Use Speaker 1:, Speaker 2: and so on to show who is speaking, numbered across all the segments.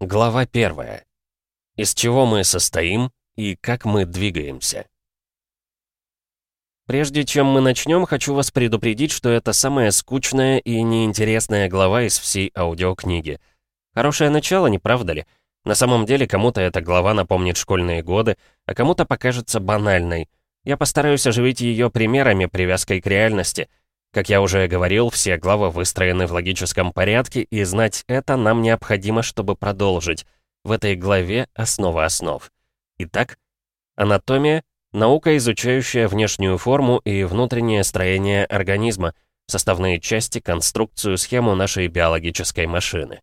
Speaker 1: Глава первая. Из чего мы состоим и как мы двигаемся. Прежде чем мы начнем, хочу вас предупредить, что это самая скучная и неинтересная глава из всей аудиокниги. Хорошее начало, не правда ли? На самом деле, кому-то эта глава напомнит школьные годы, а кому-то покажется банальной. Я постараюсь оживить ее примерами, привязкой к реальности. Как я уже говорил, все главы выстроены в логическом порядке, и знать это нам необходимо, чтобы продолжить. В этой главе основа основ. Итак, анатомия — наука, изучающая внешнюю форму и внутреннее строение организма, составные части, конструкцию, схему нашей биологической машины.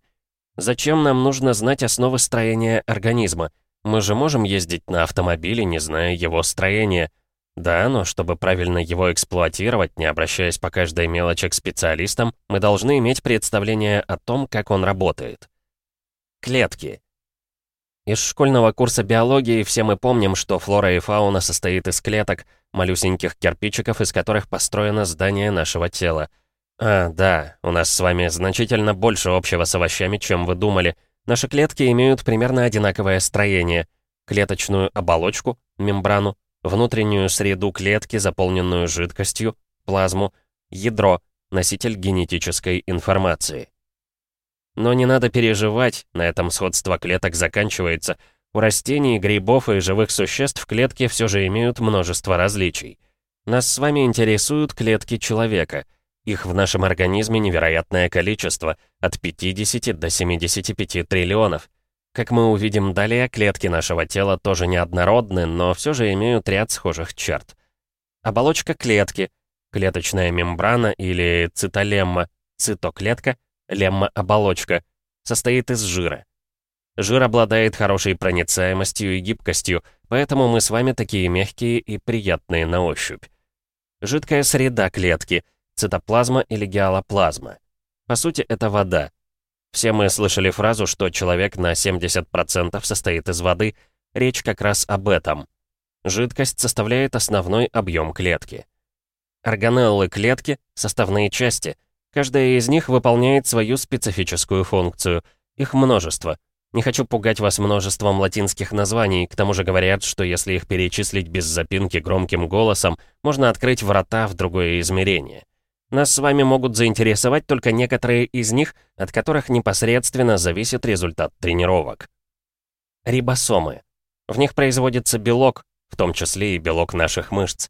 Speaker 1: Зачем нам нужно знать основы строения организма? Мы же можем ездить на автомобиле, не зная его строения — да, но чтобы правильно его эксплуатировать, не обращаясь по каждой мелочи к специалистам, мы должны иметь представление о том, как он работает. Клетки. Из школьного курса биологии все мы помним, что флора и фауна состоит из клеток, малюсеньких кирпичиков, из которых построено здание нашего тела. А, да, у нас с вами значительно больше общего с овощами, чем вы думали. Наши клетки имеют примерно одинаковое строение. Клеточную оболочку, мембрану, внутреннюю среду клетки, заполненную жидкостью, плазму, ядро, носитель генетической информации. Но не надо переживать, на этом сходство клеток заканчивается. У растений, грибов и живых существ клетки все же имеют множество различий. Нас с вами интересуют клетки человека. Их в нашем организме невероятное количество, от 50 до 75 триллионов. Как мы увидим далее, клетки нашего тела тоже неоднородны, но все же имеют ряд схожих черт. Оболочка клетки, клеточная мембрана или цитолемма, цитоклетка, лемма-оболочка, состоит из жира. Жир обладает хорошей проницаемостью и гибкостью, поэтому мы с вами такие мягкие и приятные на ощупь. Жидкая среда клетки, цитоплазма или геалоплазма. По сути, это вода. Все мы слышали фразу, что человек на 70% состоит из воды. Речь как раз об этом. Жидкость составляет основной объем клетки. Органеллы клетки — составные части. Каждая из них выполняет свою специфическую функцию. Их множество. Не хочу пугать вас множеством латинских названий, к тому же говорят, что если их перечислить без запинки громким голосом, можно открыть врата в другое измерение. Нас с вами могут заинтересовать только некоторые из них, от которых непосредственно зависит результат тренировок. Рибосомы. В них производится белок, в том числе и белок наших мышц.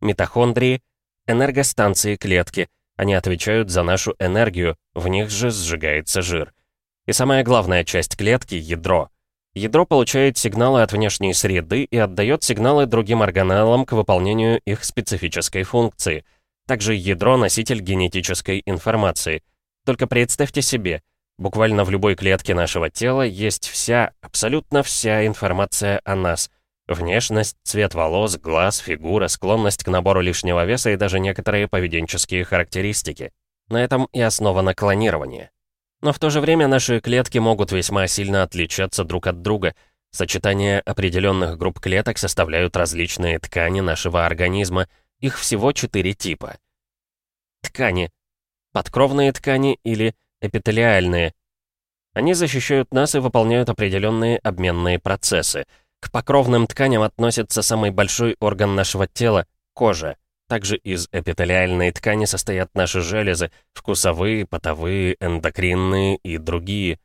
Speaker 1: Митохондрии — энергостанции клетки. Они отвечают за нашу энергию, в них же сжигается жир. И самая главная часть клетки — ядро. Ядро получает сигналы от внешней среды и отдает сигналы другим органеллам к выполнению их специфической функции — также ядро — носитель генетической информации. Только представьте себе, буквально в любой клетке нашего тела есть вся, абсолютно вся информация о нас. Внешность, цвет волос, глаз, фигура, склонность к набору лишнего веса и даже некоторые поведенческие характеристики. На этом и основано клонирование. Но в то же время наши клетки могут весьма сильно отличаться друг от друга. Сочетание определенных групп клеток составляют различные ткани нашего организма — их всего четыре типа. Ткани. Подкровные ткани или эпителиальные. Они защищают нас и выполняют определенные обменные процессы. К покровным тканям относится самый большой орган нашего тела — кожа. Также из эпителиальной ткани состоят наши железы, вкусовые, потовые, эндокринные и другие.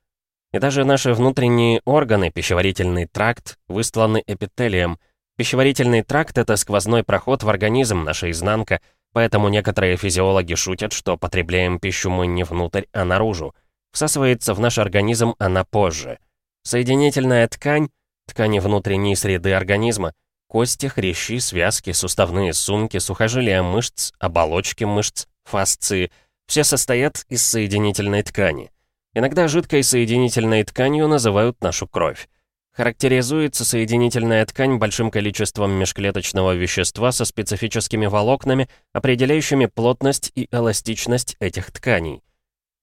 Speaker 1: И даже наши внутренние органы, пищеварительный тракт, высланы эпителием — Пищеварительный тракт — это сквозной проход в организм, наша изнанка, поэтому некоторые физиологи шутят, что потребляем пищу мы не внутрь, а наружу. Всасывается в наш организм она позже. Соединительная ткань — ткани внутренней среды организма, кости, хрящи, связки, суставные сумки, сухожилия мышц, оболочки мышц, фасции — все состоят из соединительной ткани. Иногда жидкой соединительной тканью называют нашу кровь. Характеризуется соединительная ткань большим количеством межклеточного вещества со специфическими волокнами, определяющими плотность и эластичность этих тканей.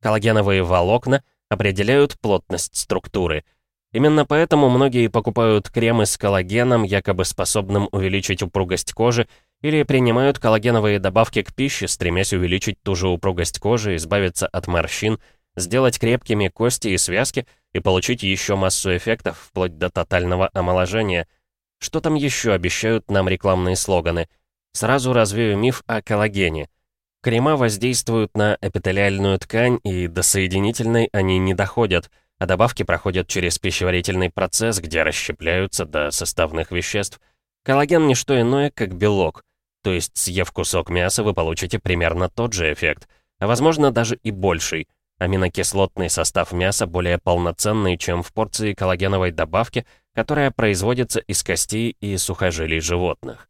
Speaker 1: Коллагеновые волокна определяют плотность структуры. Именно поэтому многие покупают кремы с коллагеном, якобы способным увеличить упругость кожи, или принимают коллагеновые добавки к пище, стремясь увеличить ту же упругость кожи, избавиться от морщин, сделать крепкими кости и связки и получить еще массу эффектов, вплоть до тотального омоложения. Что там еще обещают нам рекламные слоганы? Сразу развею миф о коллагене. Крема воздействуют на эпителиальную ткань, и до соединительной они не доходят, а добавки проходят через пищеварительный процесс, где расщепляются до составных веществ. Коллаген — не что иное, как белок. То есть, съев кусок мяса, вы получите примерно тот же эффект, а возможно даже и больший. Аминокислотный состав мяса более полноценный, чем в порции коллагеновой добавки, которая производится из костей и сухожилий животных.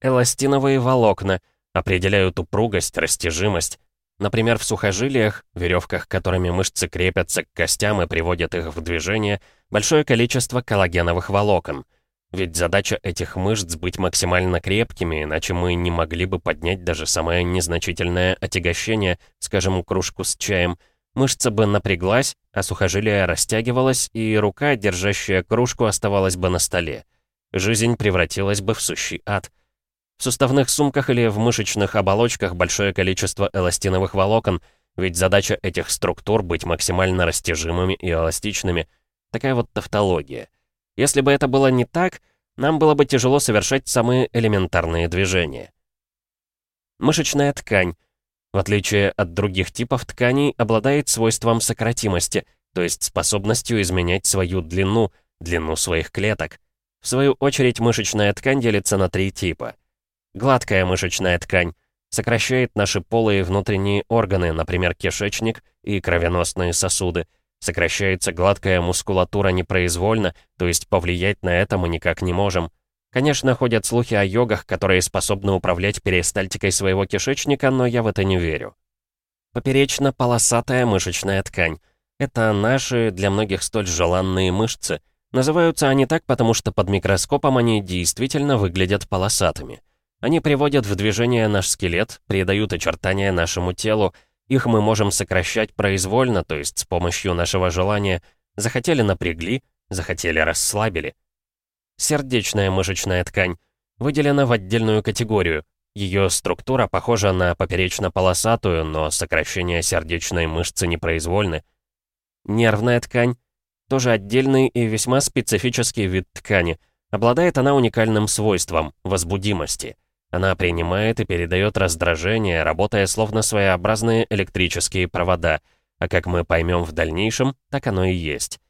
Speaker 1: Эластиновые волокна — определяют упругость, растяжимость. Например, в сухожилиях, веревках, которыми мышцы крепятся к костям и приводят их в движение, большое количество коллагеновых волокон. Ведь задача этих мышц быть максимально крепкими, иначе мы не могли бы поднять даже самое незначительное отягощение, скажем, кружку с чаем. Мышца бы напряглась, а сухожилие растягивалось, и рука, держащая кружку, оставалась бы на столе. Жизнь превратилась бы в сущий ад. В суставных сумках или в мышечных оболочках большое количество эластиновых волокон, ведь задача этих структур быть максимально растяжимыми и эластичными. Такая вот тавтология. Если бы это было не так, нам было бы тяжело совершать самые элементарные движения. Мышечная ткань, в отличие от других типов тканей, обладает свойством сократимости, то есть способностью изменять свою длину, длину своих клеток. В свою очередь, мышечная ткань делится на три типа — Гладкая мышечная ткань. Сокращает наши полые внутренние органы, например, кишечник и кровеносные сосуды. Сокращается гладкая мускулатура непроизвольно, то есть повлиять на это мы никак не можем. Конечно, ходят слухи о йогах, которые способны управлять перистальтикой своего кишечника, но я в это не верю. Поперечно-полосатая мышечная ткань. Это наши, для многих столь желанные мышцы. Называются они так, потому что под микроскопом они действительно выглядят полосатыми. Они приводят в движение наш скелет, придают очертания нашему телу. Их мы можем сокращать произвольно, то есть с помощью нашего желания. Захотели напрягли, захотели расслабили. Сердечная мышечная ткань выделена в отдельную категорию. Ее структура похожа на поперечно-полосатую, но сокращение сердечной мышцы непроизвольны. Нервная ткань тоже отдельный и весьма специфический вид ткани. Обладает она уникальным свойством – возбудимости – она принимает и передает раздражение, работая словно своеобразные электрические провода, а как мы поймем в дальнейшем, так оно и есть.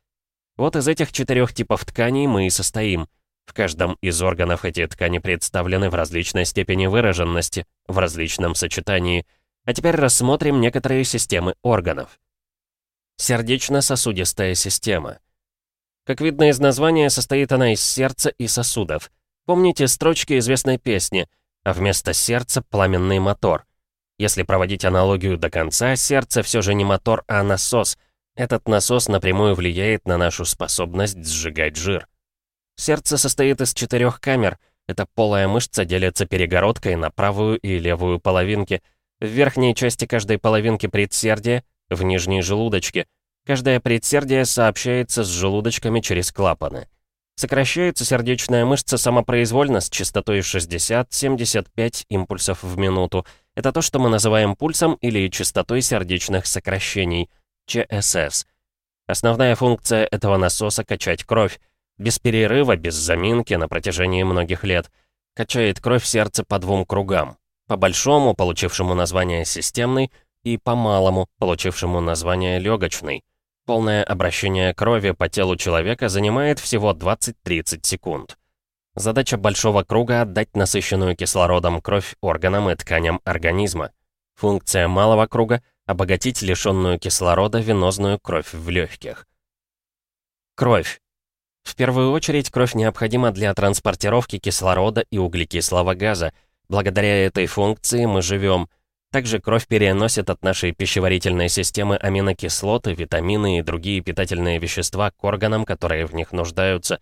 Speaker 1: Вот из этих четырех типов тканей мы и состоим. В каждом из органов эти ткани представлены в различной степени выраженности, в различном сочетании. А теперь рассмотрим некоторые системы органов. Сердечно-сосудистая система. Как видно из названия, состоит она из сердца и сосудов. Помните строчки известной песни – а вместо сердца пламенный мотор. Если проводить аналогию до конца, сердце все же не мотор, а насос. Этот насос напрямую влияет на нашу способность сжигать жир. Сердце состоит из четырех камер. Эта полая мышца делится перегородкой на правую и левую половинки. В верхней части каждой половинки предсердия, в нижней желудочке. Каждая предсердие сообщается с желудочками через клапаны. Сокращается сердечная мышца самопроизвольно с частотой 60-75 импульсов в минуту. Это то, что мы называем пульсом или частотой сердечных сокращений, ЧСС. Основная функция этого насоса — качать кровь. Без перерыва, без заминки на протяжении многих лет. Качает кровь сердца по двум кругам. По большому, получившему название системный, и по малому, получившему название легочный. Полное обращение крови по телу человека занимает всего 20-30 секунд. Задача большого круга — отдать насыщенную кислородом кровь органам и тканям организма. Функция малого круга — обогатить лишенную кислорода венозную кровь в легких. Кровь. В первую очередь кровь необходима для транспортировки кислорода и углекислого газа. Благодаря этой функции мы живем, также кровь переносит от нашей пищеварительной системы аминокислоты, витамины и другие питательные вещества к органам, которые в них нуждаются.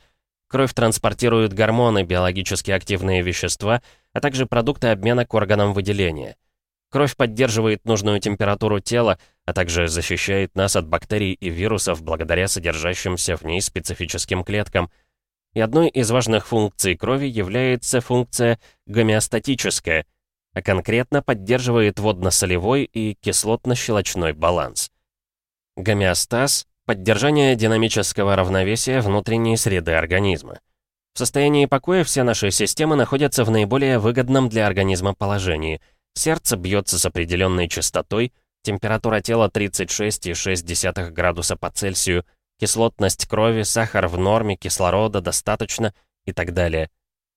Speaker 1: Кровь транспортирует гормоны, биологически активные вещества, а также продукты обмена к органам выделения. Кровь поддерживает нужную температуру тела, а также защищает нас от бактерий и вирусов благодаря содержащимся в ней специфическим клеткам. И одной из важных функций крови является функция гомеостатическая — а конкретно поддерживает водно-солевой и кислотно-щелочной баланс. Гомеостаз Поддержание динамического равновесия внутренней среды организма. В состоянии покоя все наши системы находятся в наиболее выгодном для организма положении. Сердце бьется с определенной частотой, температура тела 36,6 градуса по Цельсию, кислотность крови, сахар в норме, кислорода достаточно и так далее.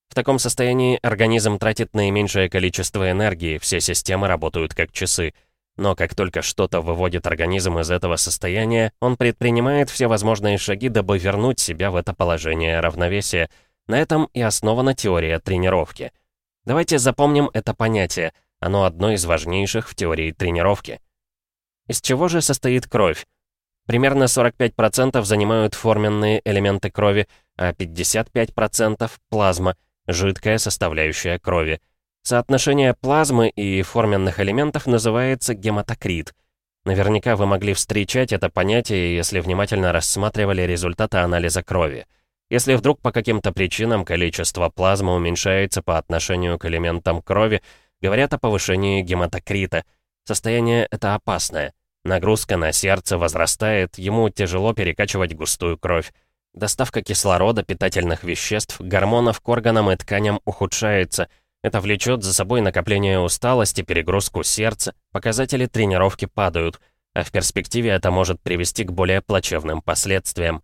Speaker 1: В таком состоянии организм тратит наименьшее количество энергии, все системы работают как часы – но как только что-то выводит организм из этого состояния, он предпринимает все возможные шаги, дабы вернуть себя в это положение равновесия. На этом и основана теория тренировки. Давайте запомним это понятие. Оно одно из важнейших в теории тренировки. Из чего же состоит кровь? Примерно 45% занимают форменные элементы крови, а 55% — плазма, жидкая составляющая крови. Соотношение плазмы и форменных элементов называется гематокрит. Наверняка вы могли встречать это понятие, если внимательно рассматривали результаты анализа крови. Если вдруг по каким-то причинам количество плазмы уменьшается по отношению к элементам крови, говорят о повышении гематокрита. Состояние это опасное. Нагрузка на сердце возрастает, ему тяжело перекачивать густую кровь. Доставка кислорода, питательных веществ, гормонов к органам и тканям ухудшается – это влечет за собой накопление усталости, перегрузку сердца, показатели тренировки падают, а в перспективе это может привести к более плачевным последствиям.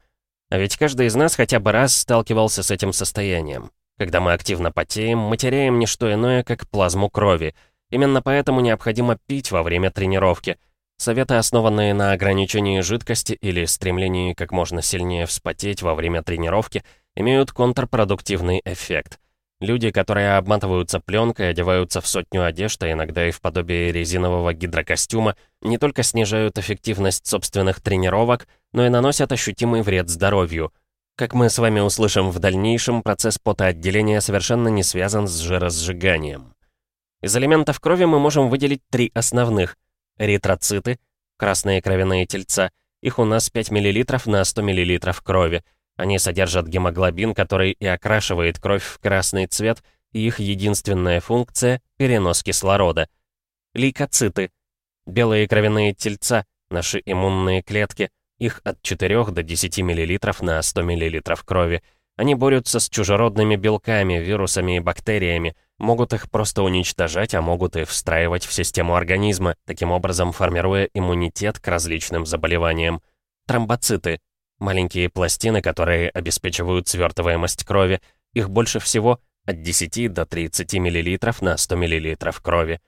Speaker 1: А ведь каждый из нас хотя бы раз сталкивался с этим состоянием. Когда мы активно потеем, мы теряем не что иное, как плазму крови. Именно поэтому необходимо пить во время тренировки. Советы, основанные на ограничении жидкости или стремлении как можно сильнее вспотеть во время тренировки, имеют контрпродуктивный эффект. Люди, которые обматываются пленкой, одеваются в сотню одежд, а иногда и в подобие резинового гидрокостюма, не только снижают эффективность собственных тренировок, но и наносят ощутимый вред здоровью. Как мы с вами услышим в дальнейшем, процесс потоотделения совершенно не связан с жиросжиганием. Из элементов крови мы можем выделить три основных. Эритроциты, красные кровяные тельца, их у нас 5 мл на 100 мл крови – они содержат гемоглобин, который и окрашивает кровь в красный цвет, и их единственная функция — перенос кислорода. Лейкоциты. Белые кровяные тельца, наши иммунные клетки, их от 4 до 10 мл на 100 мл крови. Они борются с чужеродными белками, вирусами и бактериями, могут их просто уничтожать, а могут и встраивать в систему организма, таким образом формируя иммунитет к различным заболеваниям. Тромбоциты Маленькие пластины, которые обеспечивают свертываемость крови, их больше всего от 10 до 30 мл на 100 мл крови.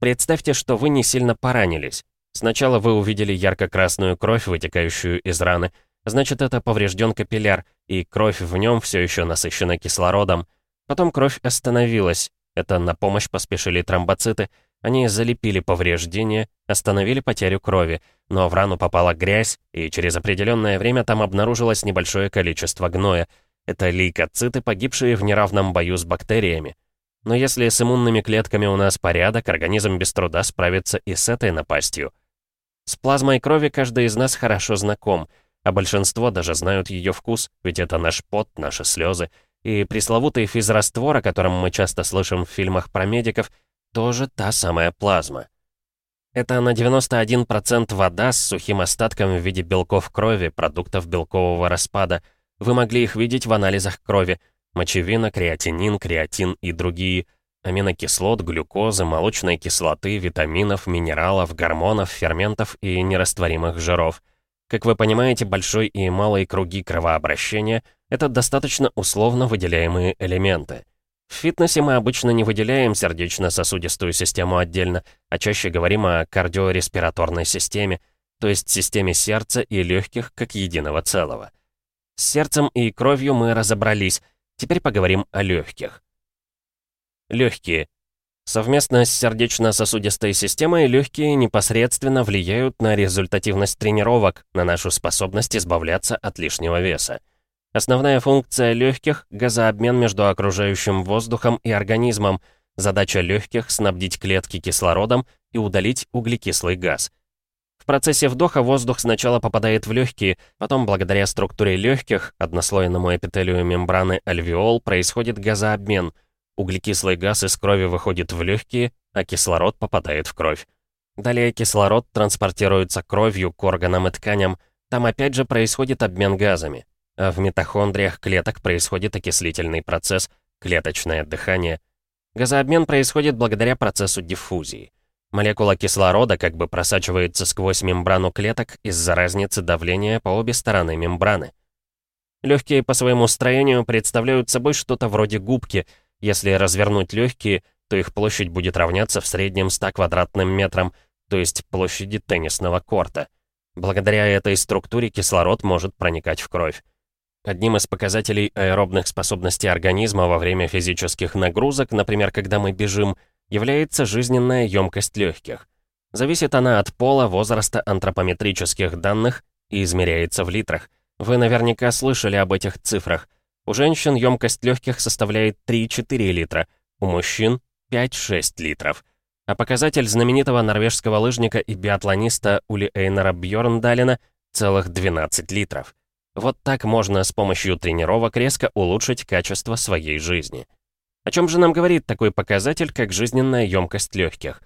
Speaker 1: Представьте, что вы не сильно поранились. Сначала вы увидели ярко-красную кровь, вытекающую из раны. Значит, это поврежден капилляр, и кровь в нем все еще насыщена кислородом. Потом кровь остановилась. Это на помощь поспешили тромбоциты, они залепили повреждения, остановили потерю крови, но в рану попала грязь, и через определенное время там обнаружилось небольшое количество гноя. Это лейкоциты, погибшие в неравном бою с бактериями. Но если с иммунными клетками у нас порядок, организм без труда справится и с этой напастью. С плазмой крови каждый из нас хорошо знаком, а большинство даже знают ее вкус, ведь это наш пот, наши слезы. И пресловутый физраствор, о котором мы часто слышим в фильмах про медиков, тоже та самая плазма. Это на 91% вода с сухим остатком в виде белков крови, продуктов белкового распада. Вы могли их видеть в анализах крови. Мочевина, креатинин, креатин и другие. Аминокислот, глюкозы, молочной кислоты, витаминов, минералов, гормонов, ферментов и нерастворимых жиров. Как вы понимаете, большой и малый круги кровообращения — это достаточно условно выделяемые элементы. В фитнесе мы обычно не выделяем сердечно-сосудистую систему отдельно, а чаще говорим о кардиореспираторной системе, то есть системе сердца и легких как единого целого. С сердцем и кровью мы разобрались, теперь поговорим о легких. Легкие. Совместно с сердечно-сосудистой системой легкие непосредственно влияют на результативность тренировок, на нашу способность избавляться от лишнего веса. Основная функция легких — газообмен между окружающим воздухом и организмом. Задача легких — снабдить клетки кислородом и удалить углекислый газ. В процессе вдоха воздух сначала попадает в легкие, потом благодаря структуре легких, однослойному эпителию мембраны альвеол, происходит газообмен. Углекислый газ из крови выходит в легкие, а кислород попадает в кровь. Далее кислород транспортируется кровью к органам и тканям, Там опять же происходит обмен газами. А в митохондриях клеток происходит окислительный процесс, клеточное дыхание. Газообмен происходит благодаря процессу диффузии. Молекула кислорода как бы просачивается сквозь мембрану клеток из-за разницы давления по обе стороны мембраны. Легкие по своему строению представляют собой что-то вроде губки. Если развернуть легкие, то их площадь будет равняться в среднем 100 квадратным метрам, то есть площади теннисного корта. Благодаря этой структуре кислород может проникать в кровь. Одним из показателей аэробных способностей организма во время физических нагрузок, например, когда мы бежим, является жизненная емкость легких. Зависит она от пола, возраста, антропометрических данных и измеряется в литрах. Вы наверняка слышали об этих цифрах. У женщин емкость легких составляет 3-4 литра, у мужчин 5-6 литров. А показатель знаменитого норвежского лыжника и биатлониста Ули Эйнера Бьорндалена целых 12 литров. Вот так можно с помощью тренировок резко улучшить качество своей жизни. О чем же нам говорит такой показатель, как жизненная емкость легких?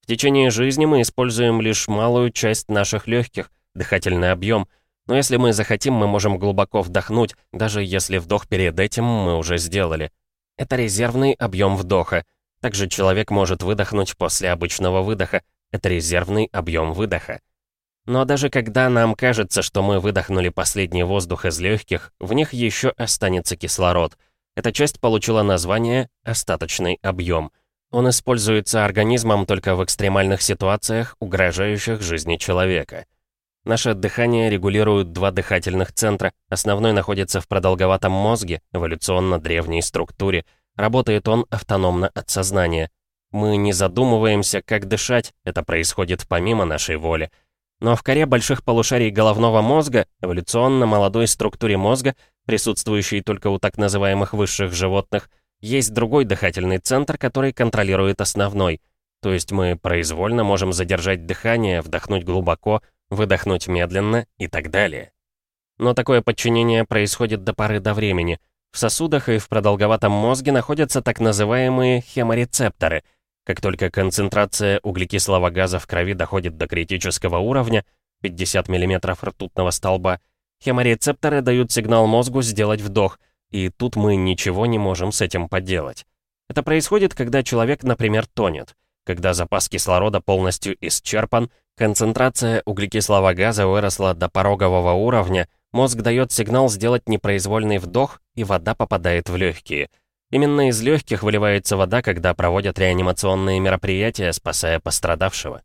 Speaker 1: В течение жизни мы используем лишь малую часть наших легких, дыхательный объем, но если мы захотим, мы можем глубоко вдохнуть, даже если вдох перед этим мы уже сделали. Это резервный объем вдоха. Также человек может выдохнуть после обычного выдоха. Это резервный объем выдоха. Но даже когда нам кажется, что мы выдохнули последний воздух из легких, в них еще останется кислород. Эта часть получила название «остаточный объем». Он используется организмом только в экстремальных ситуациях, угрожающих жизни человека. Наше дыхание регулируют два дыхательных центра. Основной находится в продолговатом мозге, эволюционно древней структуре. Работает он автономно от сознания. Мы не задумываемся, как дышать, это происходит помимо нашей воли. Но в коре больших полушарий головного мозга, эволюционно молодой структуре мозга, присутствующей только у так называемых высших животных, есть другой дыхательный центр, который контролирует основной. То есть мы произвольно можем задержать дыхание, вдохнуть глубоко, выдохнуть медленно и так далее. Но такое подчинение происходит до поры до времени. В сосудах и в продолговатом мозге находятся так называемые хеморецепторы — как только концентрация углекислого газа в крови доходит до критического уровня, 50 мм ртутного столба, хеморецепторы дают сигнал мозгу сделать вдох, и тут мы ничего не можем с этим поделать. Это происходит, когда человек, например, тонет. Когда запас кислорода полностью исчерпан, концентрация углекислого газа выросла до порогового уровня, мозг дает сигнал сделать непроизвольный вдох, и вода попадает в легкие – Именно из легких выливается вода, когда проводят реанимационные мероприятия, спасая пострадавшего.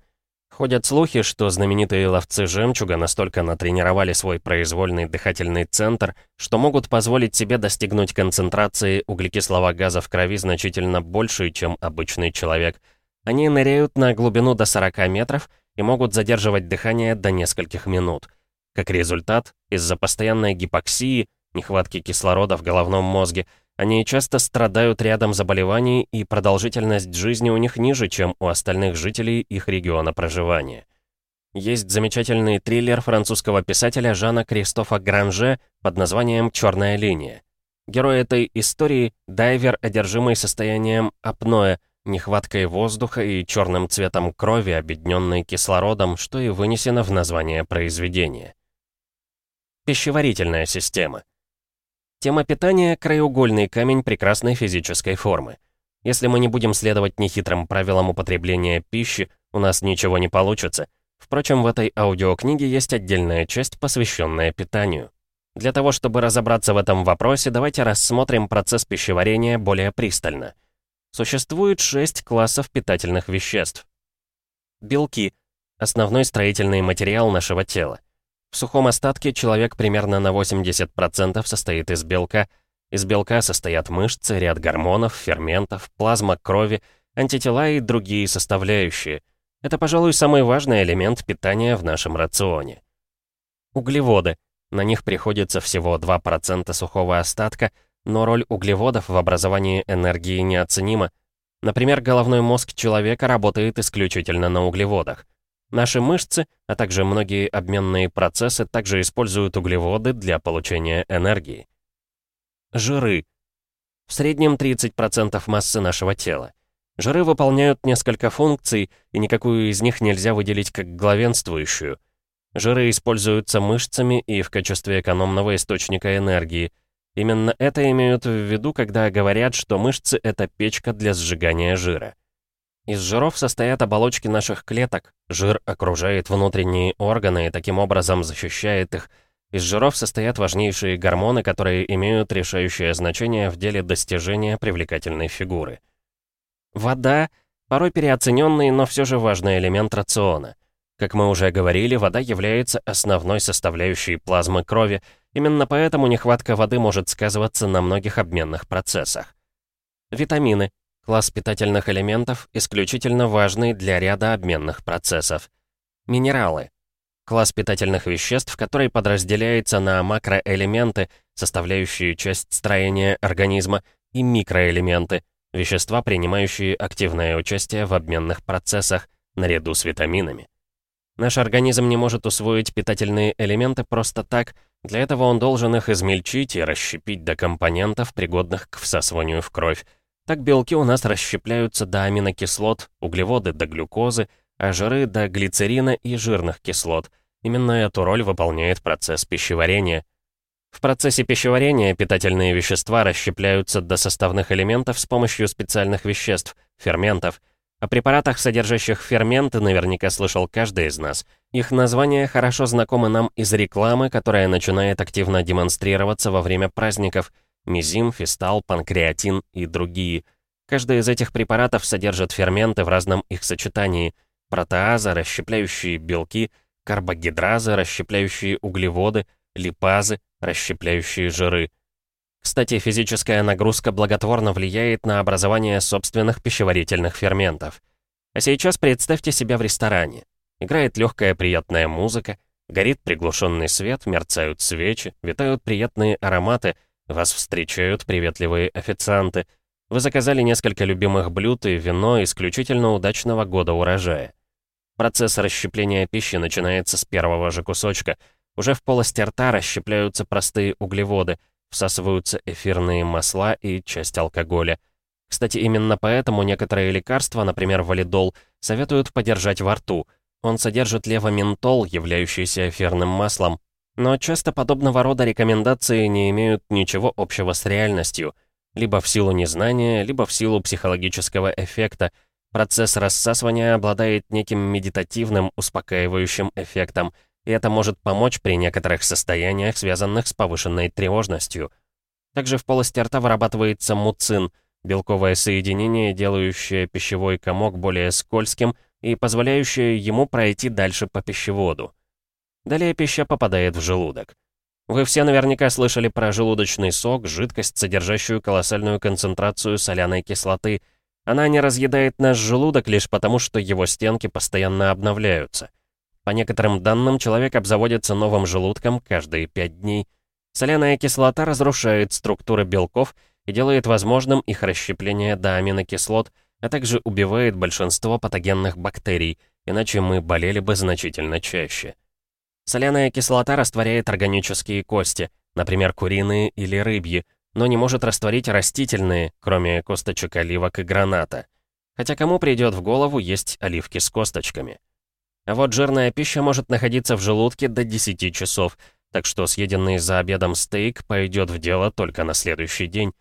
Speaker 1: Ходят слухи, что знаменитые ловцы жемчуга настолько натренировали свой произвольный дыхательный центр, что могут позволить себе достигнуть концентрации углекислого газа в крови значительно большей, чем обычный человек. Они ныряют на глубину до 40 метров и могут задерживать дыхание до нескольких минут. Как результат, из-за постоянной гипоксии, нехватки кислорода в головном мозге, они часто страдают рядом заболеваний, и продолжительность жизни у них ниже, чем у остальных жителей их региона проживания. Есть замечательный триллер французского писателя Жана Кристофа Гранже под названием «Черная линия». Герой этой истории — дайвер, одержимый состоянием апноэ, нехваткой воздуха и черным цветом крови, объединенной кислородом, что и вынесено в название произведения. Пищеварительная система. Тема питания — краеугольный камень прекрасной физической формы. Если мы не будем следовать нехитрым правилам употребления пищи, у нас ничего не получится. Впрочем, в этой аудиокниге есть отдельная часть, посвященная питанию. Для того, чтобы разобраться в этом вопросе, давайте рассмотрим процесс пищеварения более пристально. Существует шесть классов питательных веществ. Белки — основной строительный материал нашего тела. В сухом остатке человек примерно на 80% состоит из белка. Из белка состоят мышцы, ряд гормонов, ферментов, плазма крови, антитела и другие составляющие. Это, пожалуй, самый важный элемент питания в нашем рационе. Углеводы. На них приходится всего 2% сухого остатка, но роль углеводов в образовании энергии неоценима. Например, головной мозг человека работает исключительно на углеводах. Наши мышцы, а также многие обменные процессы также используют углеводы для получения энергии. Жиры. В среднем 30% массы нашего тела. Жиры выполняют несколько функций, и никакую из них нельзя выделить как главенствующую. Жиры используются мышцами и в качестве экономного источника энергии. Именно это имеют в виду, когда говорят, что мышцы — это печка для сжигания жира. Из жиров состоят оболочки наших клеток. Жир окружает внутренние органы и таким образом защищает их. Из жиров состоят важнейшие гормоны, которые имеют решающее значение в деле достижения привлекательной фигуры. Вода — порой переоцененный, но все же важный элемент рациона. Как мы уже говорили, вода является основной составляющей плазмы крови, именно поэтому нехватка воды может сказываться на многих обменных процессах. Витамины Класс питательных элементов исключительно важный для ряда обменных процессов. Минералы. Класс питательных веществ, который подразделяется на макроэлементы, составляющие часть строения организма, и микроэлементы, вещества, принимающие активное участие в обменных процессах, наряду с витаминами. Наш организм не может усвоить питательные элементы просто так, для этого он должен их измельчить и расщепить до компонентов, пригодных к всасыванию в кровь, так белки у нас расщепляются до аминокислот, углеводы до глюкозы, а жиры до глицерина и жирных кислот. Именно эту роль выполняет процесс пищеварения. В процессе пищеварения питательные вещества расщепляются до составных элементов с помощью специальных веществ, ферментов. О препаратах, содержащих ферменты, наверняка слышал каждый из нас. Их названия хорошо знакомы нам из рекламы, которая начинает активно демонстрироваться во время праздников – мизим, фистал, панкреатин и другие. Каждый из этих препаратов содержит ферменты в разном их сочетании. Протеазы, расщепляющие белки, карбогидразы, расщепляющие углеводы, липазы, расщепляющие жиры. Кстати, физическая нагрузка благотворно влияет на образование собственных пищеварительных ферментов. А сейчас представьте себя в ресторане. Играет легкая приятная музыка, горит приглушенный свет, мерцают свечи, витают приятные ароматы — вас встречают приветливые официанты. Вы заказали несколько любимых блюд и вино исключительно удачного года урожая. Процесс расщепления пищи начинается с первого же кусочка. Уже в полости рта расщепляются простые углеводы, всасываются эфирные масла и часть алкоголя. Кстати, именно поэтому некоторые лекарства, например, валидол, советуют подержать во рту. Он содержит левоментол, являющийся эфирным маслом, но часто подобного рода рекомендации не имеют ничего общего с реальностью. Либо в силу незнания, либо в силу психологического эффекта. Процесс рассасывания обладает неким медитативным, успокаивающим эффектом, и это может помочь при некоторых состояниях, связанных с повышенной тревожностью. Также в полости рта вырабатывается муцин, белковое соединение, делающее пищевой комок более скользким и позволяющее ему пройти дальше по пищеводу. Далее пища попадает в желудок. Вы все наверняка слышали про желудочный сок, жидкость, содержащую колоссальную концентрацию соляной кислоты. Она не разъедает наш желудок лишь потому, что его стенки постоянно обновляются. По некоторым данным, человек обзаводится новым желудком каждые 5 дней. Соляная кислота разрушает структуры белков и делает возможным их расщепление до аминокислот, а также убивает большинство патогенных бактерий, иначе мы болели бы значительно чаще. Соляная кислота растворяет органические кости, например, куриные или рыбьи, но не может растворить растительные, кроме косточек оливок и граната. Хотя кому придет в голову есть оливки с косточками. А вот жирная пища может находиться в желудке до 10 часов, так что съеденный за обедом стейк пойдет в дело только на следующий день.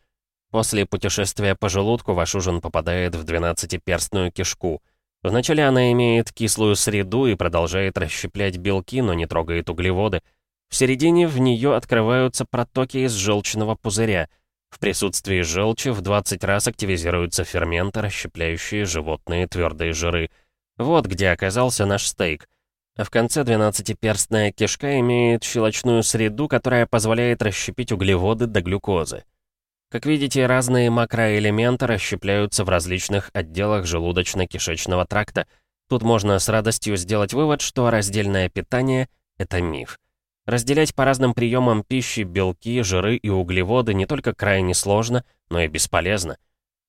Speaker 1: После путешествия по желудку ваш ужин попадает в 12-перстную кишку — Вначале она имеет кислую среду и продолжает расщеплять белки, но не трогает углеводы. В середине в нее открываются протоки из желчного пузыря. В присутствии желчи в 20 раз активизируются ферменты, расщепляющие животные твердые жиры. Вот где оказался наш стейк. А в конце 12-перстная кишка имеет щелочную среду, которая позволяет расщепить углеводы до глюкозы. Как видите, разные макроэлементы расщепляются в различных отделах желудочно-кишечного тракта. Тут можно с радостью сделать вывод, что раздельное питание — это миф. Разделять по разным приемам пищи белки, жиры и углеводы не только крайне сложно, но и бесполезно.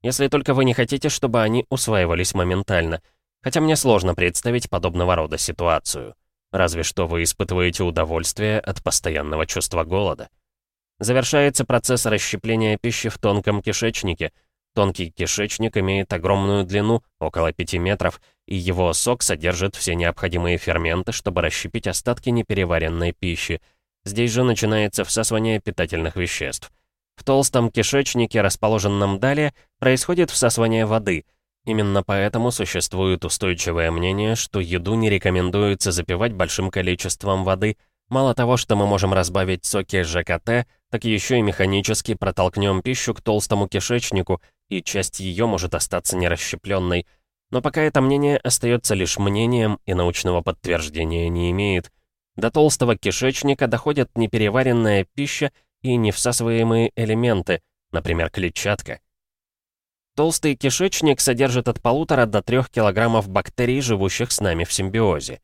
Speaker 1: Если только вы не хотите, чтобы они усваивались моментально. Хотя мне сложно представить подобного рода ситуацию. Разве что вы испытываете удовольствие от постоянного чувства голода. Завершается процесс расщепления пищи в тонком кишечнике. Тонкий кишечник имеет огромную длину, около 5 метров, и его сок содержит все необходимые ферменты, чтобы расщепить остатки непереваренной пищи. Здесь же начинается всасывание питательных веществ. В толстом кишечнике, расположенном далее, происходит всасывание воды. Именно поэтому существует устойчивое мнение, что еду не рекомендуется запивать большим количеством воды. Мало того, что мы можем разбавить соки ЖКТ, так еще и механически протолкнем пищу к толстому кишечнику, и часть ее может остаться нерасщепленной. Но пока это мнение остается лишь мнением и научного подтверждения не имеет. До толстого кишечника доходит непереваренная пища и невсасываемые элементы, например, клетчатка. Толстый кишечник содержит от полутора до трех килограммов бактерий, живущих с нами в симбиозе.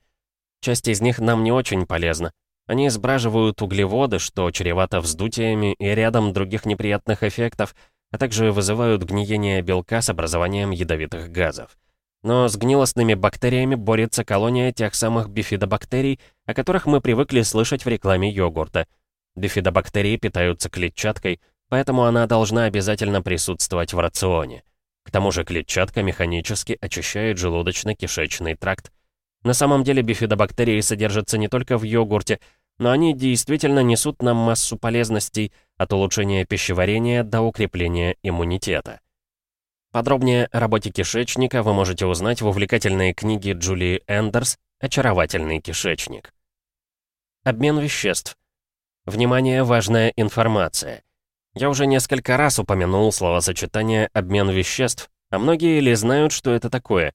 Speaker 1: Часть из них нам не очень полезна. Они сбраживают углеводы, что чревато вздутиями и рядом других неприятных эффектов, а также вызывают гниение белка с образованием ядовитых газов. Но с гнилостными бактериями борется колония тех самых бифидобактерий, о которых мы привыкли слышать в рекламе йогурта. Бифидобактерии питаются клетчаткой, поэтому она должна обязательно присутствовать в рационе. К тому же клетчатка механически очищает желудочно-кишечный тракт. На самом деле бифидобактерии содержатся не только в йогурте, но они действительно несут нам массу полезностей от улучшения пищеварения до укрепления иммунитета. Подробнее о работе кишечника вы можете узнать в увлекательной книге Джулии Эндерс «Очаровательный кишечник». Обмен веществ. Внимание, важная информация. Я уже несколько раз упомянул словосочетание «обмен веществ», а многие ли знают, что это такое.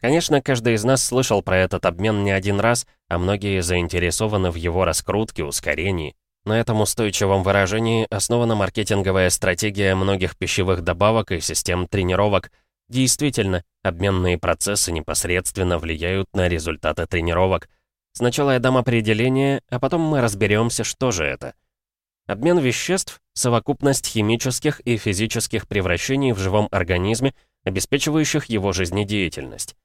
Speaker 1: Конечно, каждый из нас слышал про этот обмен не один раз, а многие заинтересованы в его раскрутке, ускорении. На этом устойчивом выражении основана маркетинговая стратегия многих пищевых добавок и систем тренировок. Действительно, обменные процессы непосредственно влияют на результаты тренировок. Сначала я дам определение, а потом мы разберемся, что же это. Обмен веществ — совокупность химических и физических превращений в живом организме, обеспечивающих его жизнедеятельность.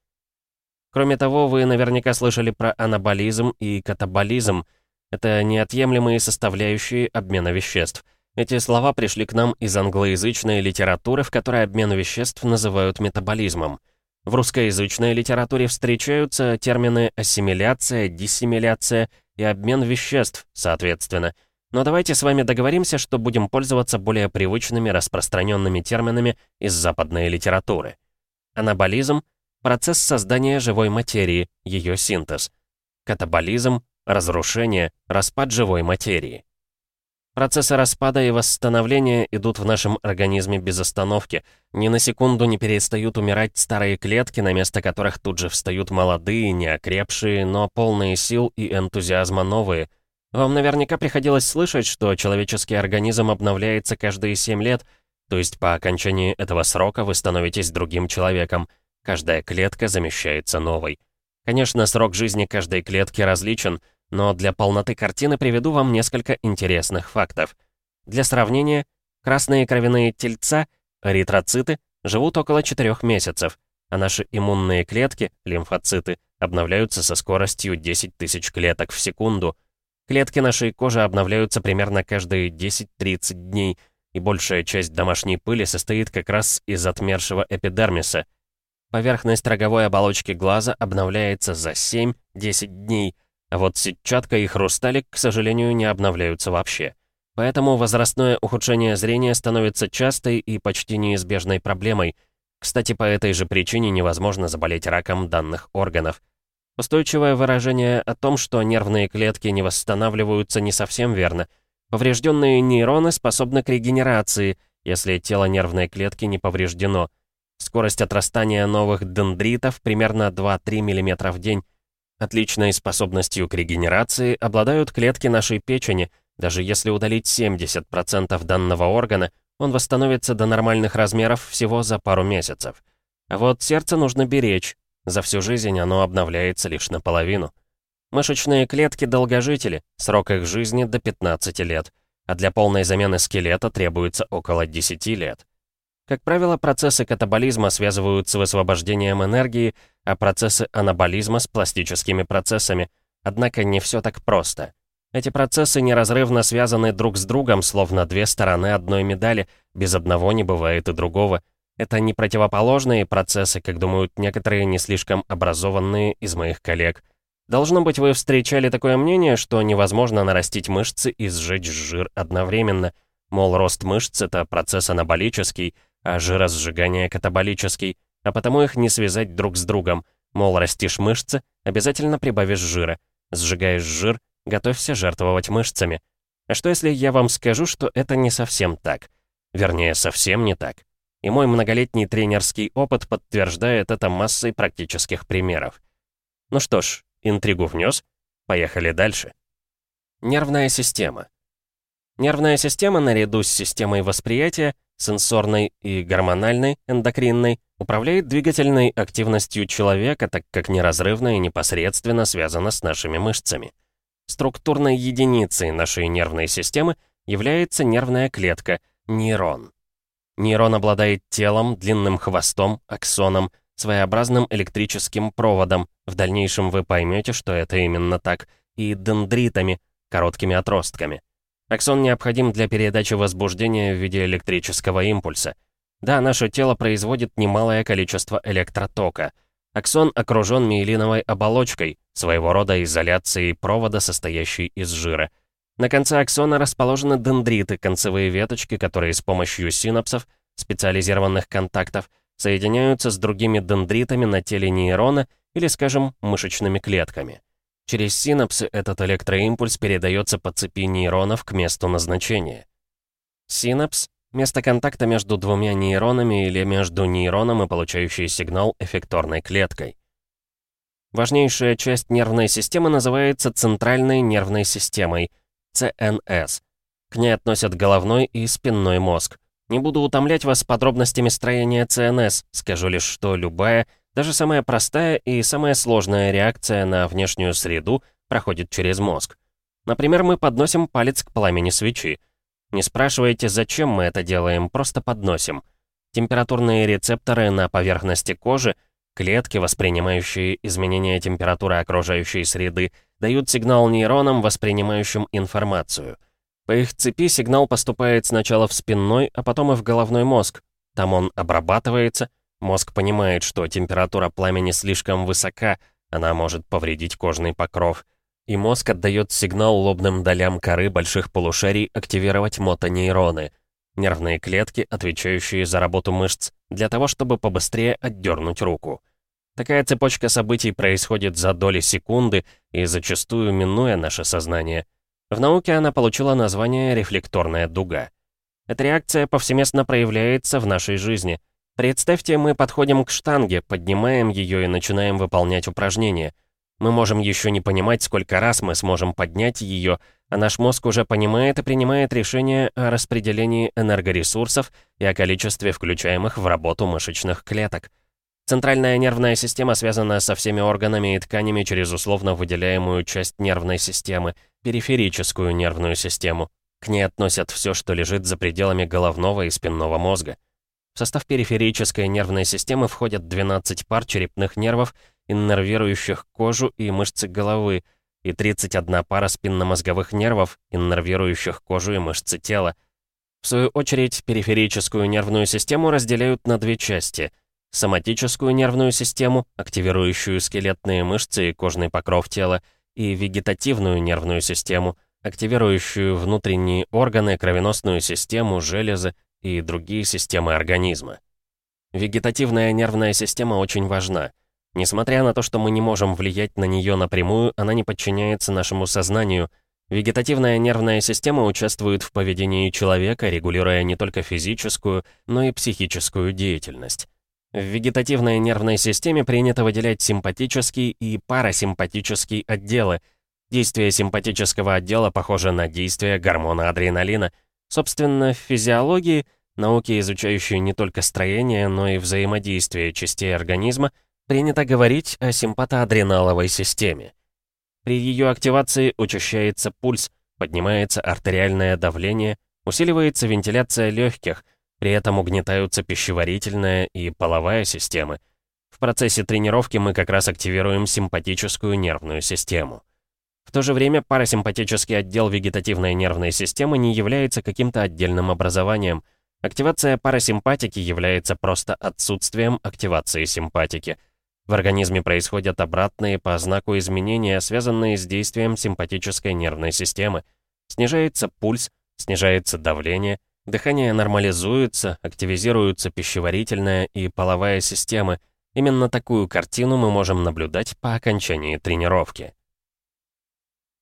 Speaker 1: Кроме того, вы наверняка слышали про анаболизм и катаболизм — это неотъемлемые составляющие обмена веществ. Эти слова пришли к нам из англоязычной литературы, в которой обмен веществ называют метаболизмом. В русскоязычной литературе встречаются термины ассимиляция, диссимиляция и обмен веществ, соответственно. Но давайте с вами договоримся, что будем пользоваться более привычными распространенными терминами из западной литературы. Анаболизм — процесс создания живой материи, ее синтез. Катаболизм разрушение, распад живой материи. Процессы распада и восстановления идут в нашем организме без остановки. Ни на секунду не перестают умирать старые клетки, на место которых тут же встают молодые, неокрепшие, но полные сил и энтузиазма новые. Вам наверняка приходилось слышать, что человеческий организм обновляется каждые 7 лет, то есть по окончании этого срока вы становитесь другим человеком. Каждая клетка замещается новой. Конечно, срок жизни каждой клетки различен — но для полноты картины приведу вам несколько интересных фактов. Для сравнения, красные кровяные тельца, эритроциты, живут около 4 месяцев, а наши иммунные клетки, лимфоциты, обновляются со скоростью 10 тысяч клеток в секунду. Клетки нашей кожи обновляются примерно каждые 10-30 дней, и большая часть домашней пыли состоит как раз из отмершего эпидермиса. Поверхность роговой оболочки глаза обновляется за 7-10 дней, а вот сетчатка и хрусталик, к сожалению, не обновляются вообще. Поэтому возрастное ухудшение зрения становится частой и почти неизбежной проблемой. Кстати, по этой же причине невозможно заболеть раком данных органов. Устойчивое выражение о том, что нервные клетки не восстанавливаются, не совсем верно. Поврежденные нейроны способны к регенерации, если тело нервной клетки не повреждено. Скорость отрастания новых дендритов примерно 2-3 мм в день, Отличной способностью к регенерации обладают клетки нашей печени. Даже если удалить 70% данного органа, он восстановится до нормальных размеров всего за пару месяцев. А вот сердце нужно беречь. За всю жизнь оно обновляется лишь наполовину. Мышечные клетки — долгожители, срок их жизни до 15 лет, а для полной замены скелета требуется около 10 лет. Как правило, процессы катаболизма связывают с высвобождением энергии, а процессы анаболизма с пластическими процессами. Однако не все так просто. Эти процессы неразрывно связаны друг с другом, словно две стороны одной медали, без одного не бывает и другого. Это не противоположные процессы, как думают некоторые не слишком образованные из моих коллег. Должно быть, вы встречали такое мнение, что невозможно нарастить мышцы и сжечь жир одновременно. Мол, рост мышц — это процесс анаболический, а жиросжигание — катаболический, а потому их не связать друг с другом. Мол, растишь мышцы, обязательно прибавишь жира. Сжигаешь жир, готовься жертвовать мышцами. А что если я вам скажу, что это не совсем так? Вернее, совсем не так. И мой многолетний тренерский опыт подтверждает это массой практических примеров. Ну что ж, интригу внес. Поехали дальше. Нервная система. Нервная система наряду с системой восприятия, сенсорной и гормональной, эндокринной, управляет двигательной активностью человека, так как неразрывно и непосредственно связана с нашими мышцами. Структурной единицей нашей нервной системы является нервная клетка, нейрон. Нейрон обладает телом, длинным хвостом, аксоном, своеобразным электрическим проводом, в дальнейшем вы поймете, что это именно так, и дендритами, короткими отростками. Аксон необходим для передачи возбуждения в виде электрического импульса. Да, наше тело производит немалое количество электротока — Аксон окружен миелиновой оболочкой, своего рода изоляцией провода, состоящей из жира. На конце аксона расположены дендриты, концевые веточки, которые с помощью синапсов, специализированных контактов, соединяются с другими дендритами на теле нейрона или, скажем, мышечными клетками. Через синапсы этот электроимпульс передается по цепи нейронов к месту назначения. Синапс Место контакта между двумя нейронами или между нейроном и получающей сигнал эффекторной клеткой. Важнейшая часть нервной системы называется центральной нервной системой, ЦНС. К ней относят головной и спинной мозг. Не буду утомлять вас подробностями строения ЦНС, скажу лишь, что любая, даже самая простая и самая сложная реакция на внешнюю среду проходит через мозг. Например, мы подносим палец к пламени свечи. Не спрашивайте, зачем мы это делаем, просто подносим. Температурные рецепторы на поверхности кожи, клетки, воспринимающие изменения температуры окружающей среды, дают сигнал нейронам, воспринимающим информацию. По их цепи сигнал поступает сначала в спинной, а потом и в головной мозг. Там он обрабатывается, мозг понимает, что температура пламени слишком высока, она может повредить кожный покров и мозг отдает сигнал лобным долям коры больших полушарий активировать мотонейроны, нервные клетки, отвечающие за работу мышц, для того, чтобы побыстрее отдернуть руку. Такая цепочка событий происходит за доли секунды и зачастую минуя наше сознание. В науке она получила название «рефлекторная дуга». Эта реакция повсеместно проявляется в нашей жизни. Представьте, мы подходим к штанге, поднимаем ее и начинаем выполнять упражнения — мы можем еще не понимать, сколько раз мы сможем поднять ее, а наш мозг уже понимает и принимает решение о распределении энергоресурсов и о количестве включаемых в работу мышечных клеток. Центральная нервная система связана со всеми органами и тканями через условно выделяемую часть нервной системы, периферическую нервную систему. К ней относят все, что лежит за пределами головного и спинного мозга. В состав периферической нервной системы входят 12 пар черепных нервов иннервирующих кожу и мышцы головы, и 31 пара спинномозговых нервов, иннервирующих кожу и мышцы тела. В свою очередь, периферическую нервную систему разделяют на две части. Соматическую нервную систему, активирующую скелетные мышцы и кожный покров тела, и вегетативную нервную систему, активирующую внутренние органы, кровеносную систему, железы и другие системы организма. Вегетативная нервная система очень важна — Несмотря на то, что мы не можем влиять на нее напрямую, она не подчиняется нашему сознанию. Вегетативная нервная система участвует в поведении человека, регулируя не только физическую, но и психическую деятельность. В вегетативной нервной системе принято выделять симпатический и парасимпатический отделы. Действие симпатического отдела похоже на действие гормона адреналина. Собственно, в физиологии, науки, изучающие не только строение, но и взаимодействие частей организма, Принято говорить о симпатоадреналовой системе. При ее активации учащается пульс, поднимается артериальное давление, усиливается вентиляция легких, при этом угнетаются пищеварительная и половая системы. В процессе тренировки мы как раз активируем симпатическую нервную систему. В то же время парасимпатический отдел вегетативной нервной системы не является каким-то отдельным образованием. Активация парасимпатики является просто отсутствием активации симпатики. В организме происходят обратные по знаку изменения, связанные с действием симпатической нервной системы. Снижается пульс, снижается давление, дыхание нормализуется, активизируются пищеварительная и половая системы. Именно такую картину мы можем наблюдать по окончании тренировки.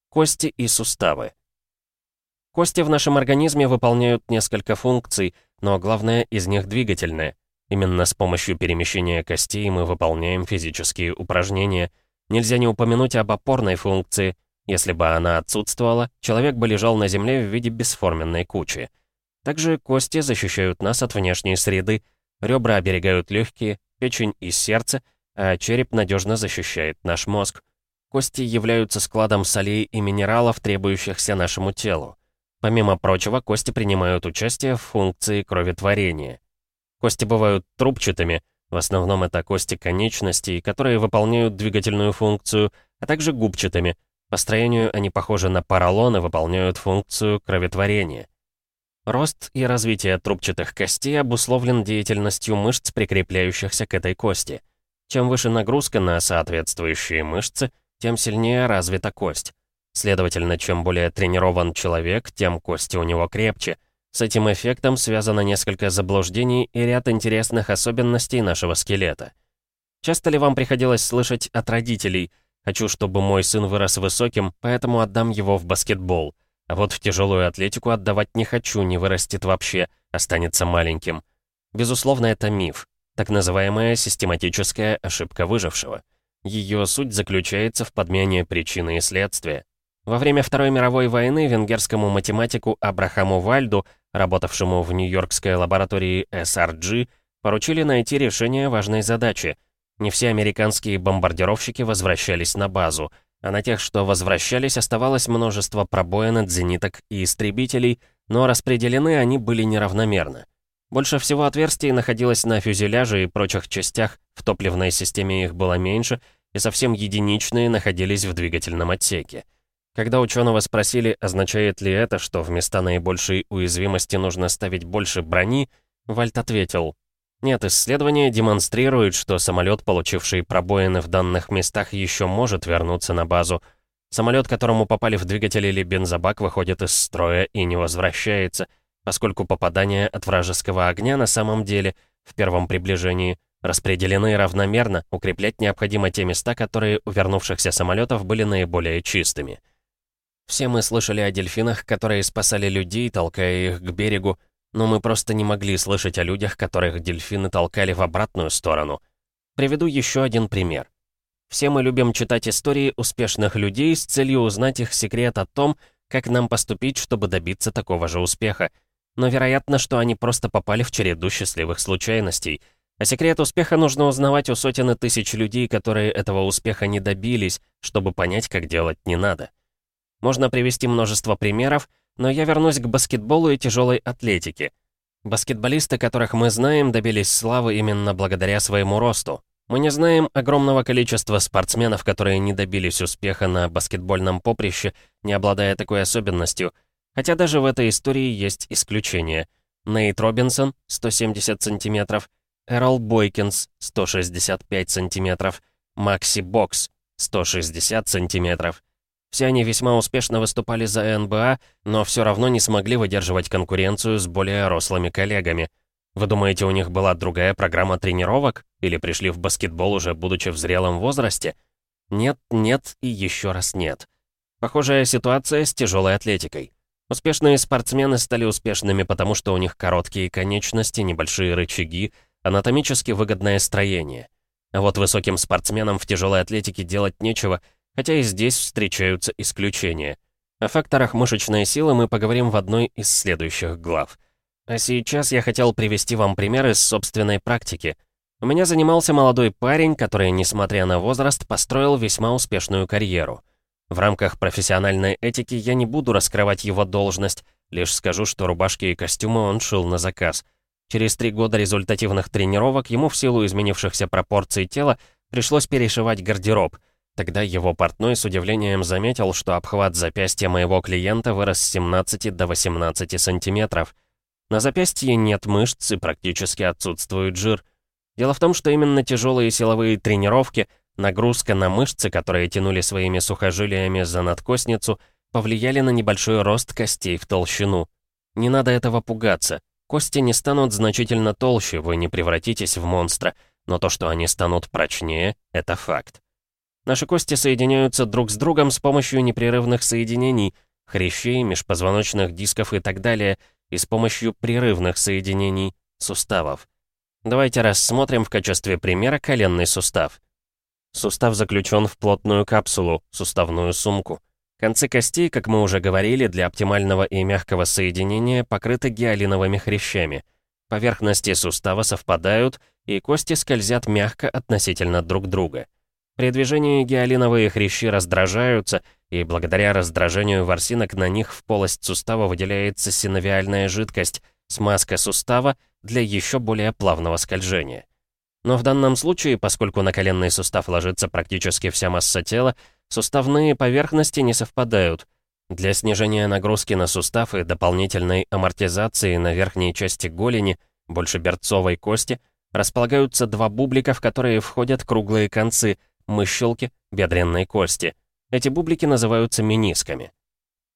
Speaker 1: Кости и суставы. Кости в нашем организме выполняют несколько функций, но главное из них двигательное. Именно с помощью перемещения костей мы выполняем физические упражнения. Нельзя не упомянуть об опорной функции. Если бы она отсутствовала, человек бы лежал на земле в виде бесформенной кучи. Также кости защищают нас от внешней среды, ребра оберегают легкие, печень и сердце, а череп надежно защищает наш мозг. Кости являются складом солей и минералов, требующихся нашему телу. Помимо прочего, кости принимают участие в функции кроветворения. Кости бывают трубчатыми, в основном это кости конечностей, которые выполняют двигательную функцию, а также губчатыми. По строению они похожи на поролон и выполняют функцию кроветворения. Рост и развитие трубчатых костей обусловлен деятельностью мышц, прикрепляющихся к этой кости. Чем выше нагрузка на соответствующие мышцы, тем сильнее развита кость. Следовательно, чем более тренирован человек, тем кости у него крепче. С этим эффектом связано несколько заблуждений и ряд интересных особенностей нашего скелета. Часто ли вам приходилось слышать от родителей «Хочу, чтобы мой сын вырос высоким, поэтому отдам его в баскетбол», а вот в тяжелую атлетику отдавать не хочу, не вырастет вообще, останется маленьким. Безусловно, это миф, так называемая систематическая ошибка выжившего. Ее суть заключается в подмене причины и следствия. Во время Второй мировой войны венгерскому математику Абрахаму Вальду, работавшему в Нью-Йоркской лаборатории SRG, поручили найти решение важной задачи. Не все американские бомбардировщики возвращались на базу, а на тех, что возвращались, оставалось множество пробоин от зениток и истребителей, но распределены они были неравномерно. Больше всего отверстий находилось на фюзеляже и прочих частях, в топливной системе их было меньше, и совсем единичные находились в двигательном отсеке. Когда ученого спросили, означает ли это, что в места наибольшей уязвимости нужно ставить больше брони, Вальт ответил, «Нет, исследования демонстрируют, что самолет, получивший пробоины в данных местах, еще может вернуться на базу. Самолет, которому попали в двигатель или бензобак, выходит из строя и не возвращается, поскольку попадания от вражеского огня на самом деле, в первом приближении, распределены равномерно, укреплять необходимо те места, которые у вернувшихся самолетов были наиболее чистыми». Все мы слышали о дельфинах, которые спасали людей, толкая их к берегу, но мы просто не могли слышать о людях, которых дельфины толкали в обратную сторону. Приведу еще один пример. Все мы любим читать истории успешных людей с целью узнать их секрет о том, как нам поступить, чтобы добиться такого же успеха. Но вероятно, что они просто попали в череду счастливых случайностей. А секрет успеха нужно узнавать у сотен и тысяч людей, которые этого успеха не добились, чтобы понять, как делать не надо. Можно привести множество примеров, но я вернусь к баскетболу и тяжелой атлетике. Баскетболисты, которых мы знаем, добились славы именно благодаря своему росту. Мы не знаем огромного количества спортсменов, которые не добились успеха на баскетбольном поприще, не обладая такой особенностью. Хотя даже в этой истории есть исключения. Нейт Робинсон, 170 сантиметров, Эрол Бойкинс, 165 сантиметров, Макси Бокс, 160 сантиметров. Все они весьма успешно выступали за НБА, но все равно не смогли выдерживать конкуренцию с более рослыми коллегами. Вы думаете, у них была другая программа тренировок? Или пришли в баскетбол уже будучи в зрелом возрасте? Нет, нет и еще раз нет. Похожая ситуация с тяжелой атлетикой. Успешные спортсмены стали успешными, потому что у них короткие конечности, небольшие рычаги, анатомически выгодное строение. А вот высоким спортсменам в тяжелой атлетике делать нечего, хотя и здесь встречаются исключения. О факторах мышечной силы мы поговорим в одной из следующих глав. А сейчас я хотел привести вам пример из собственной практики. У меня занимался молодой парень, который, несмотря на возраст, построил весьма успешную карьеру. В рамках профессиональной этики я не буду раскрывать его должность, лишь скажу, что рубашки и костюмы он шил на заказ. Через три года результативных тренировок ему в силу изменившихся пропорций тела пришлось перешивать гардероб — Тогда его портной с удивлением заметил, что обхват запястья моего клиента вырос с 17 до 18 сантиметров. На запястье нет мышц и практически отсутствует жир. Дело в том, что именно тяжелые силовые тренировки, нагрузка на мышцы, которые тянули своими сухожилиями за надкосницу, повлияли на небольшой рост костей в толщину. Не надо этого пугаться. Кости не станут значительно толще, вы не превратитесь в монстра, но то, что они станут прочнее, это факт. Наши кости соединяются друг с другом с помощью непрерывных соединений, хрящей, межпозвоночных дисков и так далее, и с помощью прерывных соединений суставов. Давайте рассмотрим в качестве примера коленный сустав. Сустав заключен в плотную капсулу, суставную сумку. Концы костей, как мы уже говорили, для оптимального и мягкого соединения покрыты гиалиновыми хрящами. Поверхности сустава совпадают, и кости скользят мягко относительно друг друга. При движении гиалиновые хрящи раздражаются, и благодаря раздражению ворсинок на них в полость сустава выделяется синовиальная жидкость, смазка сустава для еще более плавного скольжения. Но в данном случае, поскольку на коленный сустав ложится практически вся масса тела, суставные поверхности не совпадают. Для снижения нагрузки на сустав и дополнительной амортизации на верхней части голени, больше берцовой кости, располагаются два бублика, в которые входят круглые концы – мыщелки, бедренной кости. Эти бублики называются менисками.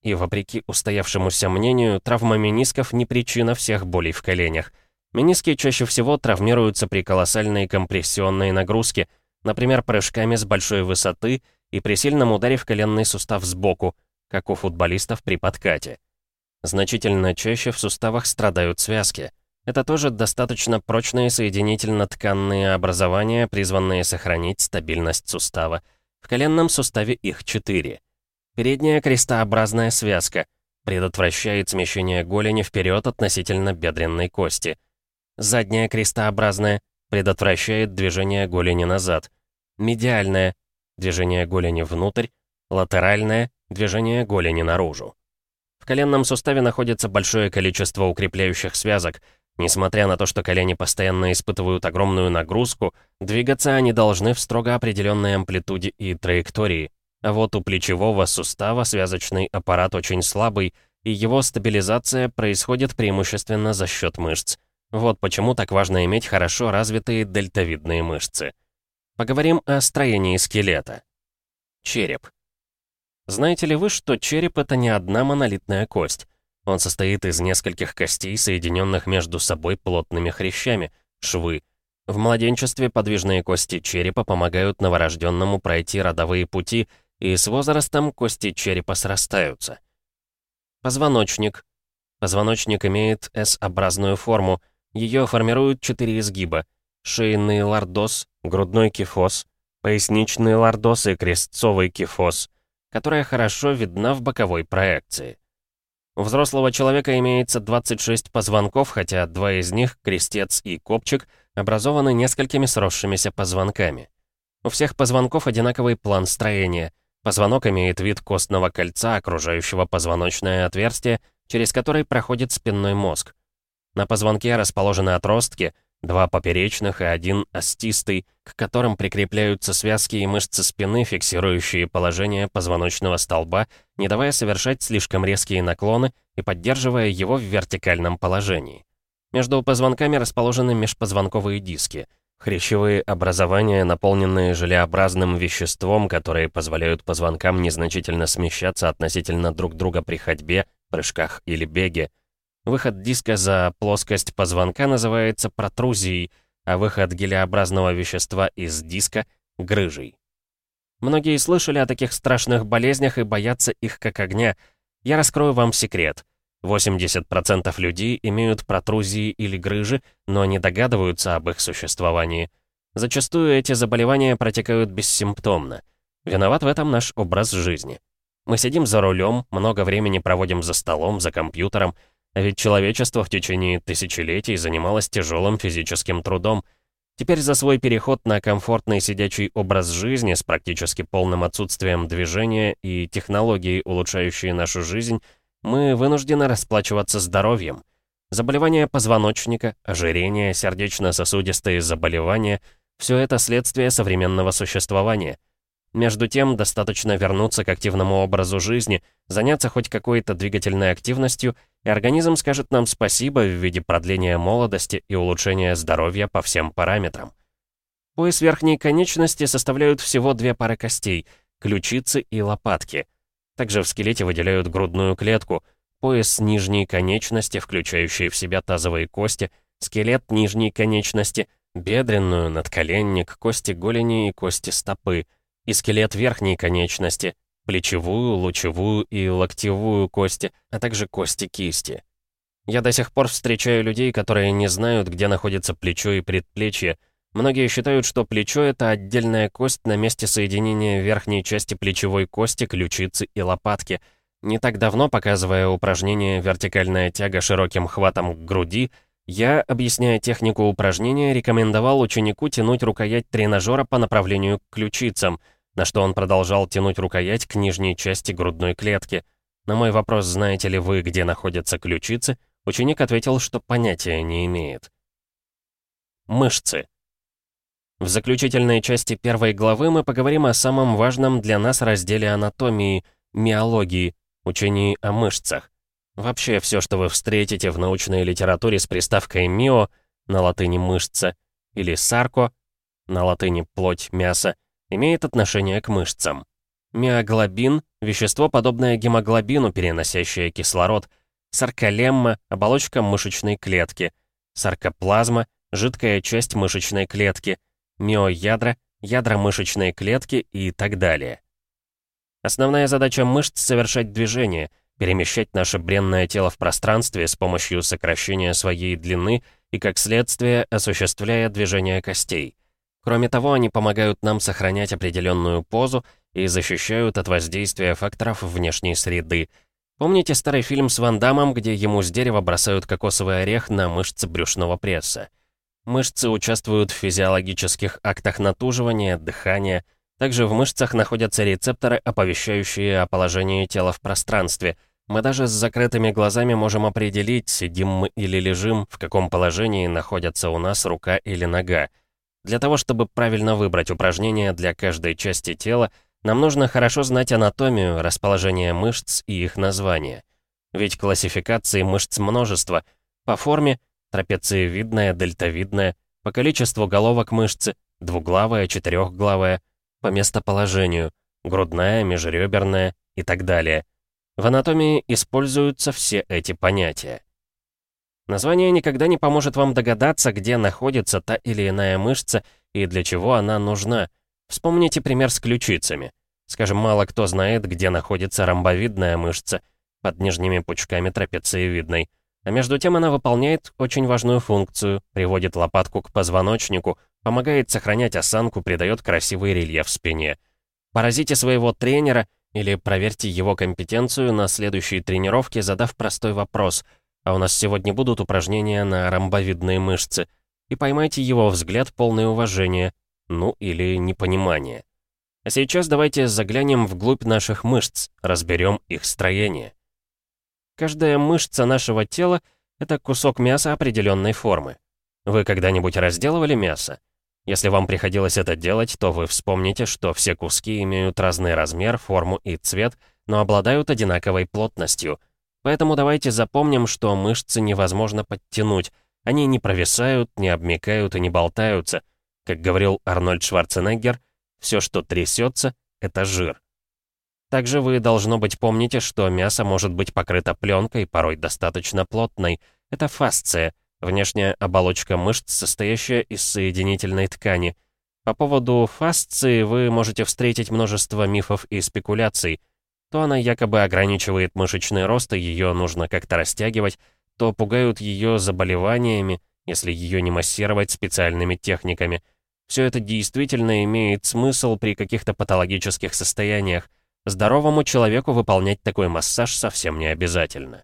Speaker 1: И вопреки устоявшемуся мнению, травма менисков не причина всех болей в коленях. Мениски чаще всего травмируются при колоссальной компрессионной нагрузке, например, прыжками с большой высоты и при сильном ударе в коленный сустав сбоку, как у футболистов при подкате. Значительно чаще в суставах страдают связки. Это тоже достаточно прочные соединительно-тканные образования, призванные сохранить стабильность сустава. В коленном суставе их четыре. Передняя крестообразная связка предотвращает смещение голени вперед относительно бедренной кости. Задняя крестообразная предотвращает движение голени назад. Медиальная — движение голени внутрь. Латеральная — движение голени наружу. В коленном суставе находится большое количество укрепляющих связок — Несмотря на то, что колени постоянно испытывают огромную нагрузку, двигаться они должны в строго определенной амплитуде и траектории. А вот у плечевого сустава связочный аппарат очень слабый, и его стабилизация происходит преимущественно за счет мышц. Вот почему так важно иметь хорошо развитые дельтовидные мышцы. Поговорим о строении скелета. Череп. Знаете ли вы, что череп — это не одна монолитная кость? Он состоит из нескольких костей, соединенных между собой плотными хрящами, швы. В младенчестве подвижные кости черепа помогают новорожденному пройти родовые пути, и с возрастом кости черепа срастаются. Позвоночник. Позвоночник имеет S-образную форму. Ее формируют четыре изгиба. Шейный лордоз, грудной кифоз, поясничный лордоз и крестцовый кифоз, которая хорошо видна в боковой проекции. У взрослого человека имеется 26 позвонков, хотя два из них, крестец и копчик, образованы несколькими сросшимися позвонками. У всех позвонков одинаковый план строения. Позвонок имеет вид костного кольца, окружающего позвоночное отверстие, через которое проходит спинной мозг. На позвонке расположены отростки — Два поперечных и один остистый, к которым прикрепляются связки и мышцы спины, фиксирующие положение позвоночного столба, не давая совершать слишком резкие наклоны и поддерживая его в вертикальном положении. Между позвонками расположены межпозвонковые диски, хрящевые образования, наполненные желеобразным веществом, которые позволяют позвонкам незначительно смещаться относительно друг друга при ходьбе, прыжках или беге, Выход диска за плоскость позвонка называется протрузией, а выход гелеобразного вещества из диска — грыжей. Многие слышали о таких страшных болезнях и боятся их как огня. Я раскрою вам секрет. 80% людей имеют протрузии или грыжи, но не догадываются об их существовании. Зачастую эти заболевания протекают бессимптомно. Виноват в этом наш образ жизни. Мы сидим за рулем, много времени проводим за столом, за компьютером, а ведь человечество в течение тысячелетий занималось тяжелым физическим трудом. Теперь за свой переход на комфортный сидячий образ жизни с практически полным отсутствием движения и технологий, улучшающие нашу жизнь, мы вынуждены расплачиваться здоровьем. Заболевания позвоночника, ожирение, сердечно-сосудистые заболевания — все это следствие современного существования. Между тем, достаточно вернуться к активному образу жизни, заняться хоть какой-то двигательной активностью, и организм скажет нам спасибо в виде продления молодости и улучшения здоровья по всем параметрам. Пояс верхней конечности составляют всего две пары костей — ключицы и лопатки. Также в скелете выделяют грудную клетку, пояс нижней конечности, включающий в себя тазовые кости, скелет нижней конечности, бедренную, надколенник, кости голени и кости стопы, и скелет верхней конечности, плечевую, лучевую и локтевую кости, а также кости кисти. Я до сих пор встречаю людей, которые не знают, где находится плечо и предплечье. Многие считают, что плечо — это отдельная кость на месте соединения верхней части плечевой кости, ключицы и лопатки. Не так давно, показывая упражнение «Вертикальная тяга широким хватом к груди», я, объясняя технику упражнения, рекомендовал ученику тянуть рукоять тренажера по направлению к ключицам — на что он продолжал тянуть рукоять к нижней части грудной клетки. На мой вопрос «Знаете ли вы, где находятся ключицы?» ученик ответил, что понятия не имеет. Мышцы. В заключительной части первой главы мы поговорим о самом важном для нас разделе анатомии — миологии, учении о мышцах. Вообще, все, что вы встретите в научной литературе с приставкой «мио» на латыни «мышца» или «сарко» на латыни «плоть, мясо», имеет отношение к мышцам. Миоглобин — вещество, подобное гемоглобину, переносящее кислород. Сарколемма — оболочка мышечной клетки. Саркоплазма — жидкая часть мышечной клетки. Миоядра — ядра мышечной клетки и так далее. Основная задача мышц — совершать движение, перемещать наше бренное тело в пространстве с помощью сокращения своей длины и, как следствие, осуществляя движение костей. Кроме того, они помогают нам сохранять определенную позу и защищают от воздействия факторов внешней среды. Помните старый фильм с Ван Дамом, где ему с дерева бросают кокосовый орех на мышцы брюшного пресса? Мышцы участвуют в физиологических актах натуживания, дыхания. Также в мышцах находятся рецепторы, оповещающие о положении тела в пространстве. Мы даже с закрытыми глазами можем определить, сидим мы или лежим, в каком положении находятся у нас рука или нога. Для того, чтобы правильно выбрать упражнения для каждой части тела, нам нужно хорошо знать анатомию, расположение мышц и их название. Ведь классификации мышц множество. По форме – трапециевидная, дельтовидная, по количеству головок мышцы – двуглавая, четырехглавая, по местоположению – грудная, межреберная и так далее. В анатомии используются все эти понятия. Название никогда не поможет вам догадаться, где находится та или иная мышца и для чего она нужна. Вспомните пример с ключицами. Скажем, мало кто знает, где находится ромбовидная мышца под нижними пучками трапециевидной. А между тем она выполняет очень важную функцию, приводит лопатку к позвоночнику, помогает сохранять осанку, придает красивый рельеф спине. Поразите своего тренера или проверьте его компетенцию на следующей тренировке, задав простой вопрос – а у нас сегодня будут упражнения на ромбовидные мышцы, и поймайте его взгляд полное уважение, ну или непонимание. А сейчас давайте заглянем вглубь наших мышц, разберем их строение. Каждая мышца нашего тела — это кусок мяса определенной формы. Вы когда-нибудь разделывали мясо? Если вам приходилось это делать, то вы вспомните, что все куски имеют разный размер, форму и цвет, но обладают одинаковой плотностью — Поэтому давайте запомним, что мышцы невозможно подтянуть. Они не провисают, не обмекают и не болтаются. Как говорил Арнольд Шварценеггер, все, что трясется, это жир. Также вы, должно быть, помните, что мясо может быть покрыто пленкой, порой достаточно плотной. Это фасция, внешняя оболочка мышц, состоящая из соединительной ткани. По поводу фасции вы можете встретить множество мифов и спекуляций. То она якобы ограничивает мышечный рост, и ее нужно как-то растягивать, то пугают ее заболеваниями, если ее не массировать специальными техниками. Все это действительно имеет смысл при каких-то патологических состояниях. Здоровому человеку выполнять такой массаж совсем не обязательно.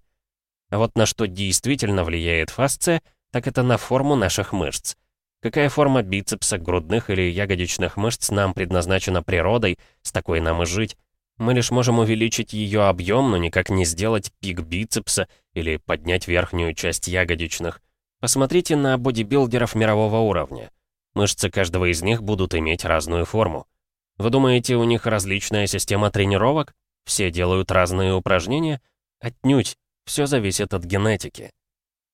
Speaker 1: А вот на что действительно влияет фасция, так это на форму наших мышц. Какая форма бицепса, грудных или ягодичных мышц нам предназначена природой, с такой нам и жить. Мы лишь можем увеличить ее объем, но никак не сделать пик бицепса или поднять верхнюю часть ягодичных. Посмотрите на бодибилдеров мирового уровня. Мышцы каждого из них будут иметь разную форму. Вы думаете, у них различная система тренировок? Все делают разные упражнения? Отнюдь. все зависит от генетики.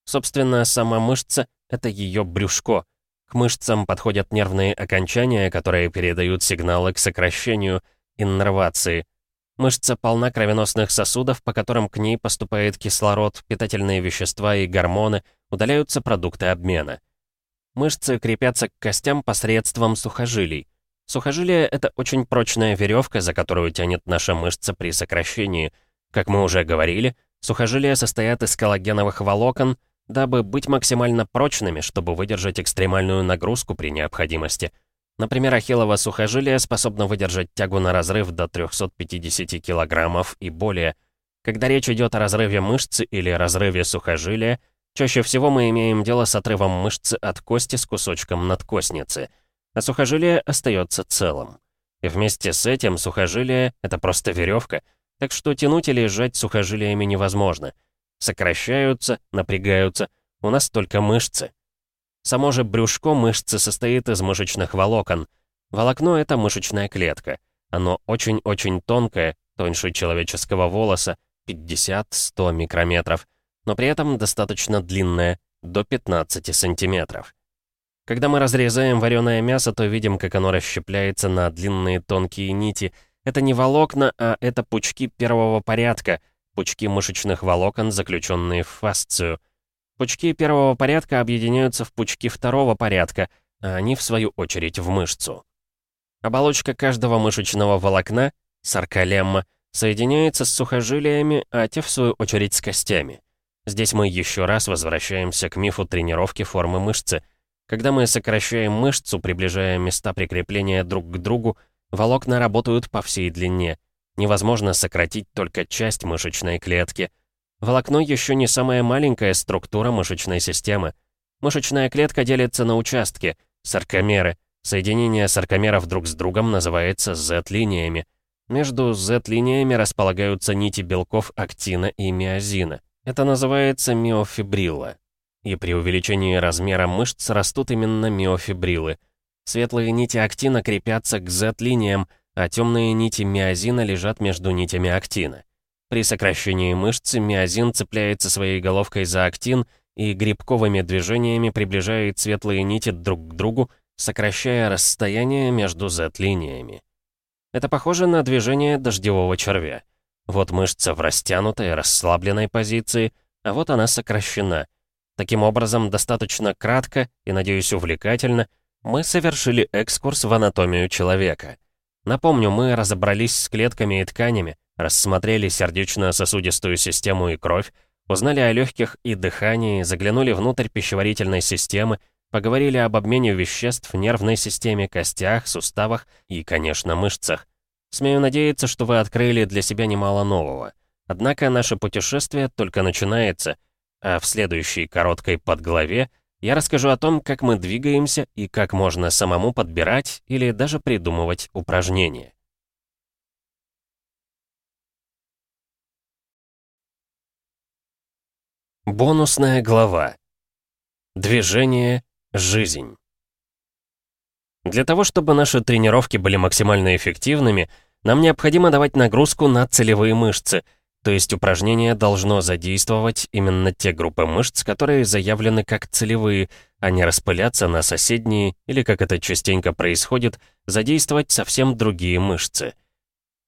Speaker 1: Собственно, сама мышца — это ее брюшко. К мышцам подходят нервные окончания, которые передают сигналы к сокращению, иннервации. Мышца полна кровеносных сосудов, по которым к ней поступает кислород, питательные вещества и гормоны, удаляются продукты обмена. Мышцы крепятся к костям посредством сухожилий. Сухожилие — это очень прочная веревка, за которую тянет наша мышца при сокращении. Как мы уже говорили, сухожилия состоят из коллагеновых волокон, дабы быть максимально прочными, чтобы выдержать экстремальную нагрузку при необходимости. Например, ахиллово сухожилие способно выдержать тягу на разрыв до 350 килограммов и более. Когда речь идет о разрыве мышцы или разрыве сухожилия, чаще всего мы имеем дело с отрывом мышцы от кости с кусочком надкостницы — а сухожилие остается целым. И вместе с этим сухожилие — это просто веревка, так что тянуть или сжать сухожилиями невозможно. Сокращаются, напрягаются, у нас только мышцы. Само же брюшко мышцы состоит из мышечных волокон. Волокно — это мышечная клетка. Оно очень-очень тонкое, тоньше человеческого волоса, 50-100 микрометров, но при этом достаточно длинное, до 15 сантиметров. Когда мы разрезаем вареное мясо, то видим, как оно расщепляется на длинные тонкие нити. Это не волокна, а это пучки первого порядка, пучки мышечных волокон, заключенные в фасцию. Пучки первого порядка объединяются в пучки второго порядка, а они, в свою очередь, в мышцу. Оболочка каждого мышечного волокна, сарколемма, соединяется с сухожилиями, а те, в свою очередь, с костями. Здесь мы еще раз возвращаемся к мифу тренировки формы мышцы — когда мы сокращаем мышцу, приближая места прикрепления друг к другу, волокна работают по всей длине. Невозможно сократить только часть мышечной клетки. Волокно еще не самая маленькая структура мышечной системы. Мышечная клетка делится на участки, саркомеры. Соединение саркомеров друг с другом называется Z-линиями. Между Z-линиями располагаются нити белков актина и миозина. Это называется миофибрилла и при увеличении размера мышц растут именно миофибрилы. Светлые нити актина крепятся к Z-линиям, а темные нити миозина лежат между нитями актина. При сокращении мышцы миозин цепляется своей головкой за актин и грибковыми движениями приближает светлые нити друг к другу, сокращая расстояние между Z-линиями. Это похоже на движение дождевого червя. Вот мышца в растянутой, расслабленной позиции, а вот она сокращена — Таким образом, достаточно кратко и, надеюсь, увлекательно, мы совершили экскурс в анатомию человека. Напомню, мы разобрались с клетками и тканями, рассмотрели сердечно-сосудистую систему и кровь, узнали о легких и дыхании, заглянули внутрь пищеварительной системы, поговорили об обмене веществ в нервной системе, костях, суставах и, конечно, мышцах. Смею надеяться, что вы открыли для себя немало нового. Однако наше путешествие только начинается — а в следующей короткой подглаве я расскажу о том, как мы двигаемся и как можно самому подбирать или даже придумывать упражнения. Бонусная глава. Движение — жизнь. Для того, чтобы наши тренировки были максимально эффективными, нам необходимо давать нагрузку на целевые мышцы — то есть упражнение должно задействовать именно те группы мышц, которые заявлены как целевые, а не распыляться на соседние или, как это частенько происходит, задействовать совсем другие мышцы.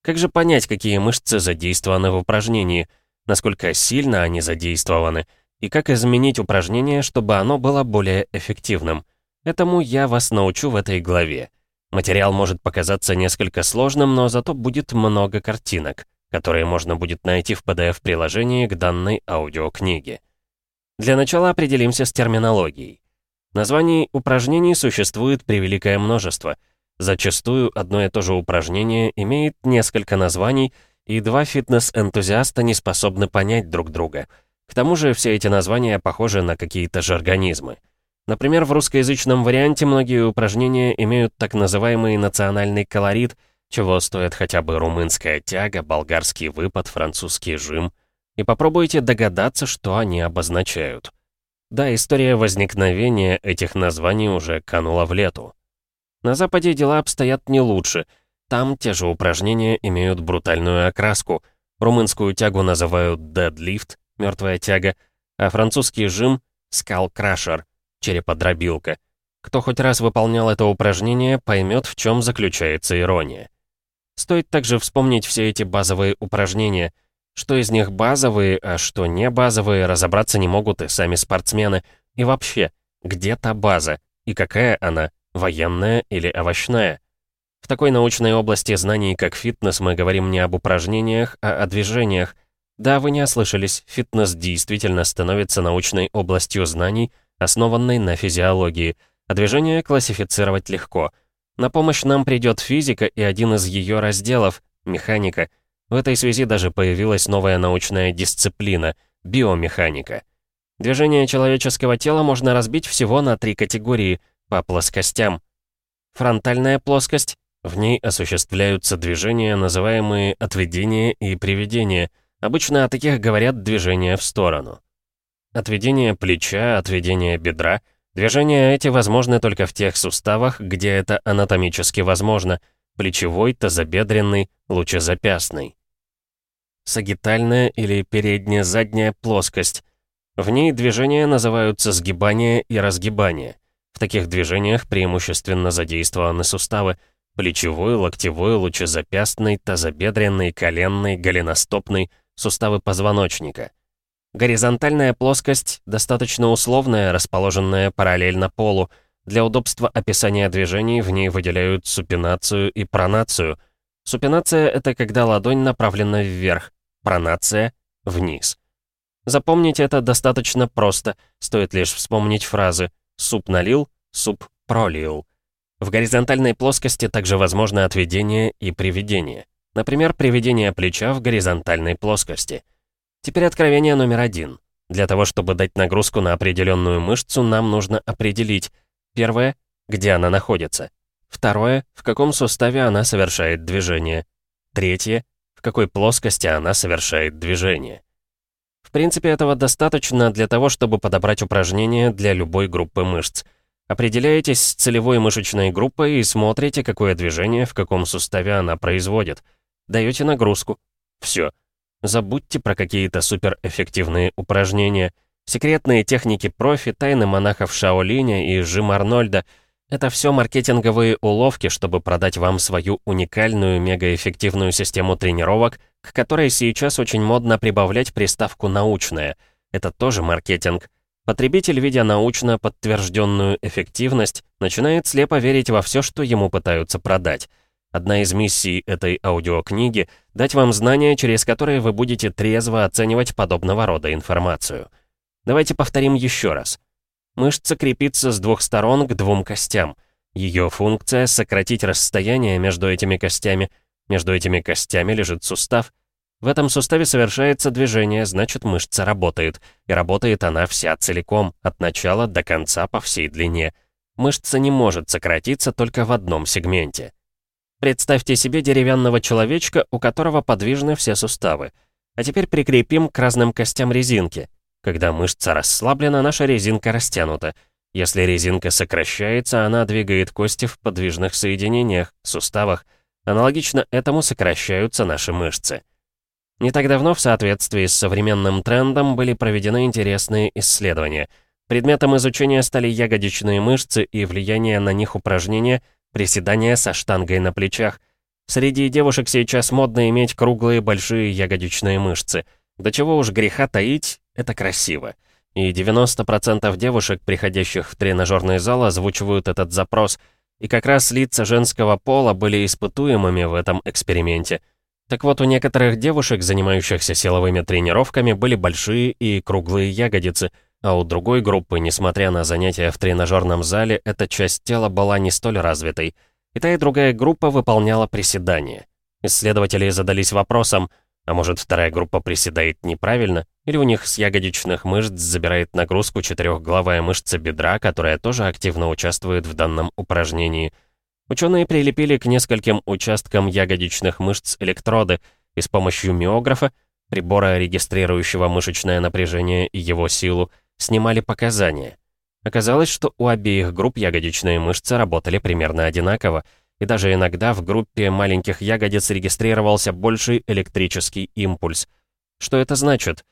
Speaker 1: Как же понять, какие мышцы задействованы в упражнении, насколько сильно они задействованы, и как изменить упражнение, чтобы оно было более эффективным? Этому я вас научу в этой главе. Материал может показаться несколько сложным, но зато будет много картинок которые можно будет найти в PDF-приложении к данной аудиокниге. Для начала определимся с терминологией. Названий упражнений существует превеликое множество. Зачастую одно и то же упражнение имеет несколько названий, и два фитнес-энтузиаста не способны понять друг друга. К тому же все эти названия похожи на какие-то жаргонизмы. Например, в русскоязычном варианте многие упражнения имеют так называемый национальный колорит — чего стоит хотя бы румынская тяга, болгарский выпад, французский жим. И попробуйте догадаться, что они обозначают. Да, история возникновения этих названий уже канула в лету. На Западе дела обстоят не лучше. Там те же упражнения имеют брутальную окраску. Румынскую тягу называют deadlift, мертвая тяга, а французский жим — скал-крашер, череподробилка. Кто хоть раз выполнял это упражнение, поймет, в чем заключается ирония. Стоит также вспомнить все эти базовые упражнения. Что из них базовые, а что не базовые, разобраться не могут и сами спортсмены. И вообще, где та база? И какая она? Военная или овощная? Такой научной области знаний, как фитнес, мы говорим не об упражнениях, а о движениях. Да, вы не ослышались, фитнес действительно становится научной областью знаний, основанной на физиологии, а движение классифицировать легко. На помощь нам придет физика и один из ее разделов — механика. В этой связи даже появилась новая научная дисциплина — биомеханика. Движение человеческого тела можно разбить всего на три категории по плоскостям. Фронтальная плоскость в ней осуществляются движения, называемые отведение и приведение. Обычно о таких говорят движения в сторону. Отведение плеча, отведение бедра. Движения эти возможны только в тех суставах, где это анатомически возможно. Плечевой, тазобедренный, лучезапястный. Сагитальная или передне-задняя плоскость. В ней движения называются сгибание и разгибание. В таких движениях преимущественно задействованы суставы – Плечевой, локтевой, лучезапястный, тазобедренный, коленный, голеностопный, суставы позвоночника. Горизонтальная плоскость достаточно условная, расположенная параллельно полу. Для удобства описания движений в ней выделяют супинацию и пронацию. Супинация — это когда ладонь направлена вверх, пронация — вниз. Запомнить это достаточно просто, стоит лишь вспомнить фразы «суп налил», «суп пролил». В горизонтальной плоскости также возможно отведение и приведение. Например, приведение плеча в горизонтальной плоскости. Теперь откровение номер один. Для того, чтобы дать нагрузку на определенную мышцу, нам нужно определить, первое, где она находится, второе, в каком суставе она совершает движение, третье, в какой плоскости она совершает движение. В принципе, этого достаточно для того, чтобы подобрать упражнение для любой группы мышц – Определяетесь с целевой мышечной группой и смотрите, какое движение в каком суставе она производит. Даете нагрузку. Все. Забудьте про какие-то суперэффективные упражнения. Секретные техники профи, тайны монахов Шаолиня и Жим Арнольда — это все маркетинговые уловки, чтобы продать вам свою уникальную мегаэффективную систему тренировок, к которой сейчас очень модно прибавлять приставку «научная». Это тоже маркетинг. Потребитель, видя научно подтвержденную эффективность, начинает слепо верить во все, что ему пытаются продать. Одна из миссий этой аудиокниги — дать вам знания, через которые вы будете трезво оценивать подобного рода информацию. Давайте повторим еще раз. Мышца крепится с двух сторон к двум костям. Ее функция — сократить расстояние между этими костями. Между этими костями лежит сустав, в этом суставе совершается движение, значит мышца работает. И работает она вся целиком, от начала до конца по всей длине. Мышца не может сократиться только в одном сегменте. Представьте себе деревянного человечка, у которого подвижны все суставы. А теперь прикрепим к разным костям резинки. Когда мышца расслаблена, наша резинка растянута. Если резинка сокращается, она двигает кости в подвижных соединениях, суставах. Аналогично этому сокращаются наши мышцы. Не так давно в соответствии с современным трендом были проведены интересные исследования. Предметом изучения стали ягодичные мышцы и влияние на них упражнения приседания со штангой на плечах. Среди девушек сейчас модно иметь круглые большие ягодичные мышцы. До чего уж греха таить, это красиво. И 90% девушек, приходящих в тренажерный зал, озвучивают этот запрос. И как раз лица женского пола были испытуемыми в этом эксперименте – так вот, у некоторых девушек, занимающихся силовыми тренировками, были большие и круглые ягодицы, а у другой группы, несмотря на занятия в тренажерном зале, эта часть тела была не столь развитой. И та и другая группа выполняла приседания. Исследователи задались вопросом, а может вторая группа приседает неправильно, или у них с ягодичных мышц забирает нагрузку четырехглавая мышца бедра, которая тоже активно участвует в данном упражнении – Ученые прилепили к нескольким участкам ягодичных мышц электроды и с помощью миографа, прибора, регистрирующего мышечное напряжение и его силу, снимали показания. Оказалось, что у обеих групп ягодичные мышцы работали примерно одинаково, и даже иногда в группе маленьких ягодиц регистрировался больший электрический импульс. Что это значит?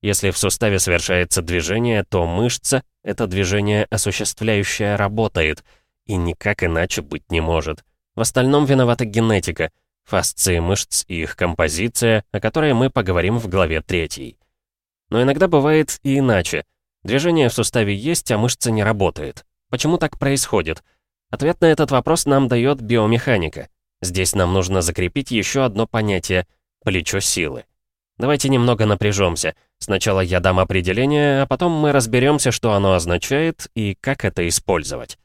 Speaker 1: Если в суставе совершается движение, то мышца, это движение осуществляющее, работает, и никак иначе быть не может. В остальном виновата генетика, фасции мышц и их композиция, о которой мы поговорим в главе 3. Но иногда бывает и иначе. Движение в суставе есть, а мышца не работает. Почему так происходит? Ответ на этот вопрос нам дает биомеханика. Здесь нам нужно закрепить еще одно понятие — плечо силы. Давайте немного напряжемся. Сначала я дам определение, а потом мы разберемся, что оно означает и как это использовать.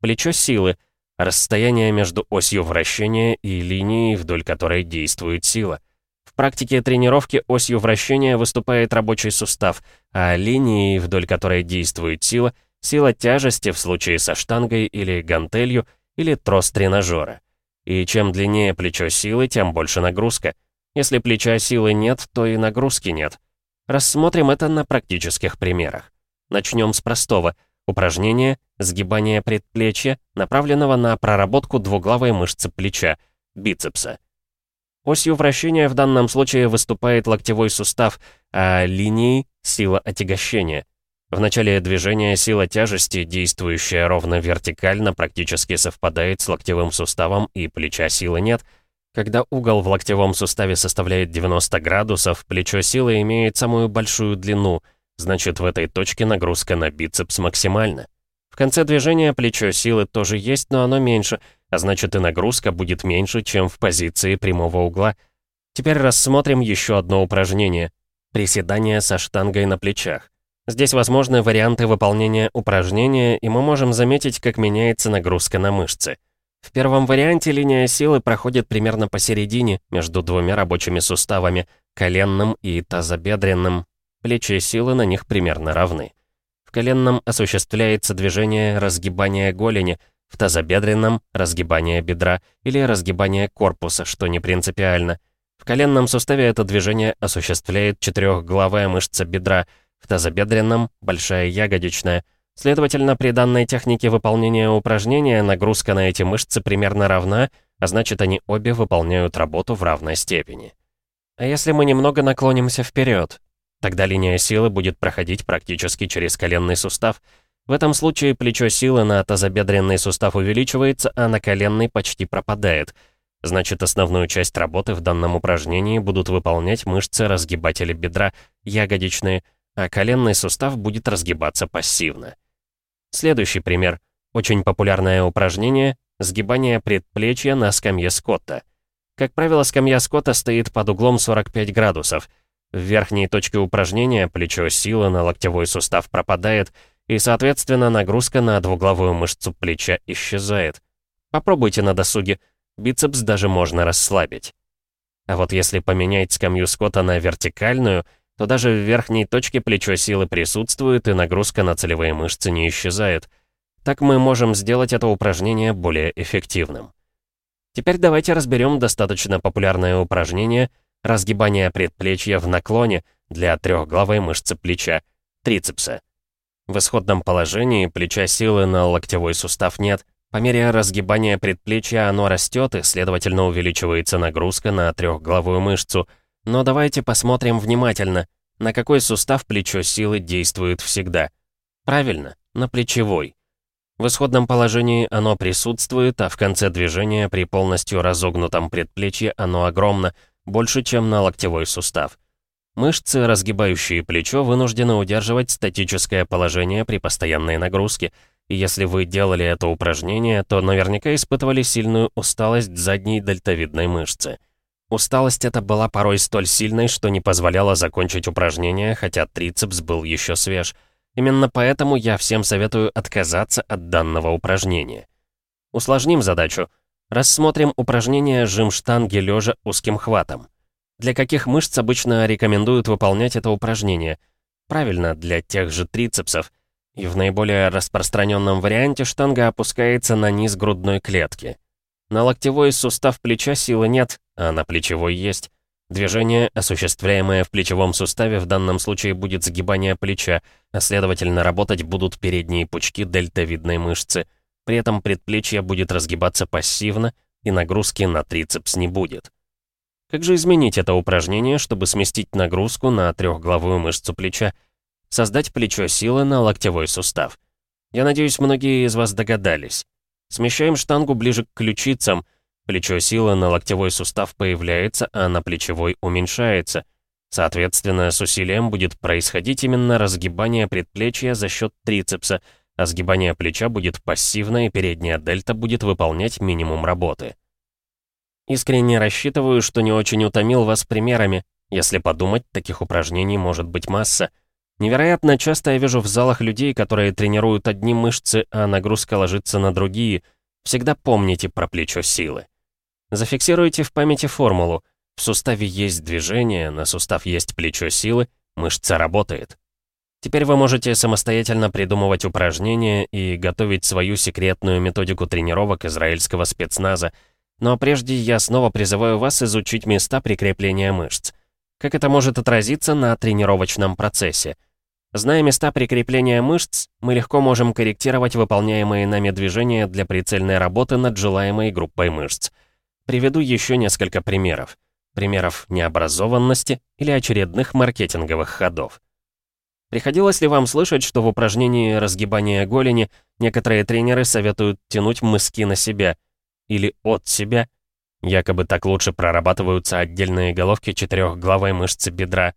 Speaker 1: Плечо силы — расстояние между осью вращения и линией, вдоль которой действует сила. В практике тренировки осью вращения выступает рабочий сустав, а линией, вдоль которой действует сила, сила тяжести в случае со штангой или гантелью или трос тренажера. И чем длиннее плечо силы, тем больше нагрузка — если плеча силы нет, то и нагрузки нет. Рассмотрим это на практических примерах. Начнем с простого. Упражнение «Сгибание предплечья», направленного на проработку двуглавой мышцы плеча, бицепса. Осью вращения в данном случае выступает локтевой сустав, а линией — сила отягощения. В начале движения сила тяжести, действующая ровно вертикально, практически совпадает с локтевым суставом и плеча силы нет — когда угол в локтевом суставе составляет 90 градусов, плечо силы имеет самую большую длину, значит в этой точке нагрузка на бицепс максимальна. В конце движения плечо силы тоже есть, но оно меньше, а значит и нагрузка будет меньше, чем в позиции прямого угла. Теперь рассмотрим еще одно упражнение. Приседание со штангой на плечах. Здесь возможны варианты выполнения упражнения, и мы можем заметить, как меняется нагрузка на мышцы. В первом варианте линия силы проходит примерно посередине, между двумя рабочими суставами, коленным и тазобедренным. Плечи силы на них примерно равны. В коленном осуществляется движение разгибания голени, в тазобедренном — разгибание бедра или разгибание корпуса, что не принципиально. В коленном суставе это движение осуществляет четырехглавая мышца бедра, в тазобедренном — большая ягодичная — Следовательно, при данной технике выполнения упражнения нагрузка на эти мышцы примерно равна, а значит они обе выполняют работу в равной степени. А если мы немного наклонимся вперед, тогда линия силы будет проходить практически через коленный сустав. В этом случае плечо силы на тазобедренный сустав увеличивается, а на коленный почти пропадает. Значит, основную часть работы в данном упражнении будут выполнять мышцы разгибателя бедра, ягодичные, а коленный сустав будет разгибаться пассивно. Следующий пример. Очень популярное упражнение — сгибание предплечья на скамье Скотта. Как правило, скамья Скотта стоит под углом 45 градусов. В верхней точке упражнения плечо силы на локтевой сустав пропадает, и, соответственно, нагрузка на двуглавую мышцу плеча исчезает. Попробуйте на досуге. Бицепс даже можно расслабить. А вот если поменять скамью Скотта на вертикальную — то даже в верхней точке плечо силы присутствует и нагрузка на целевые мышцы не исчезает. Так мы можем сделать это упражнение более эффективным. Теперь давайте разберем достаточно популярное упражнение разгибание предплечья в наклоне для трехглавой мышцы плеча, трицепса. В исходном положении плеча силы на локтевой сустав нет. По мере разгибания предплечья оно растет и, следовательно, увеличивается нагрузка на трехглавую мышцу – но давайте посмотрим внимательно, на какой сустав плечо силы действует всегда. Правильно, на плечевой. В исходном положении оно присутствует, а в конце движения при полностью разогнутом предплечье оно огромно, больше, чем на локтевой сустав. Мышцы, разгибающие плечо, вынуждены удерживать статическое положение при постоянной нагрузке, и если вы делали это упражнение, то наверняка испытывали сильную усталость задней дельтовидной мышцы. Усталость эта была порой столь сильной, что не позволяла закончить упражнение, хотя трицепс был еще свеж. Именно поэтому я всем советую отказаться от данного упражнения. Усложним задачу. Рассмотрим упражнение жим штанги лежа узким хватом. Для каких мышц обычно рекомендуют выполнять это упражнение? Правильно, для тех же трицепсов. И в наиболее распространенном варианте штанга опускается на низ грудной клетки. На локтевой сустав плеча силы нет, а на плечевой есть. Движение, осуществляемое в плечевом суставе, в данном случае будет сгибание плеча, а следовательно работать будут передние пучки дельтовидной мышцы. При этом предплечье будет разгибаться пассивно, и нагрузки на трицепс не будет. Как же изменить это упражнение, чтобы сместить нагрузку на трехглавую мышцу плеча? Создать плечо силы на локтевой сустав. Я надеюсь, многие из вас догадались. Смещаем штангу ближе к ключицам. Плечо силы на локтевой сустав появляется, а на плечевой уменьшается. Соответственно, с усилием будет происходить именно разгибание предплечья за счет трицепса, а сгибание плеча будет пассивно и передняя дельта будет выполнять минимум работы. Искренне рассчитываю, что не очень утомил вас примерами. Если подумать, таких упражнений может быть масса. Невероятно часто я вижу в залах людей, которые тренируют одни мышцы, а нагрузка ложится на другие. Всегда помните про плечо силы. Зафиксируйте в памяти формулу. В суставе есть движение, на сустав есть плечо силы, мышца работает. Теперь вы можете самостоятельно придумывать упражнения и готовить свою секретную методику тренировок израильского спецназа. Но прежде я снова призываю вас изучить места прикрепления мышц. Как это может отразиться на тренировочном процессе? Зная места прикрепления мышц, мы легко можем корректировать выполняемые нами движения для прицельной работы над желаемой группой мышц. Приведу еще несколько примеров. Примеров необразованности или очередных маркетинговых ходов. Приходилось ли вам слышать, что в упражнении разгибания голени некоторые тренеры советуют тянуть мыски на себя или от себя? Якобы так лучше прорабатываются отдельные головки четырехглавой мышцы бедра.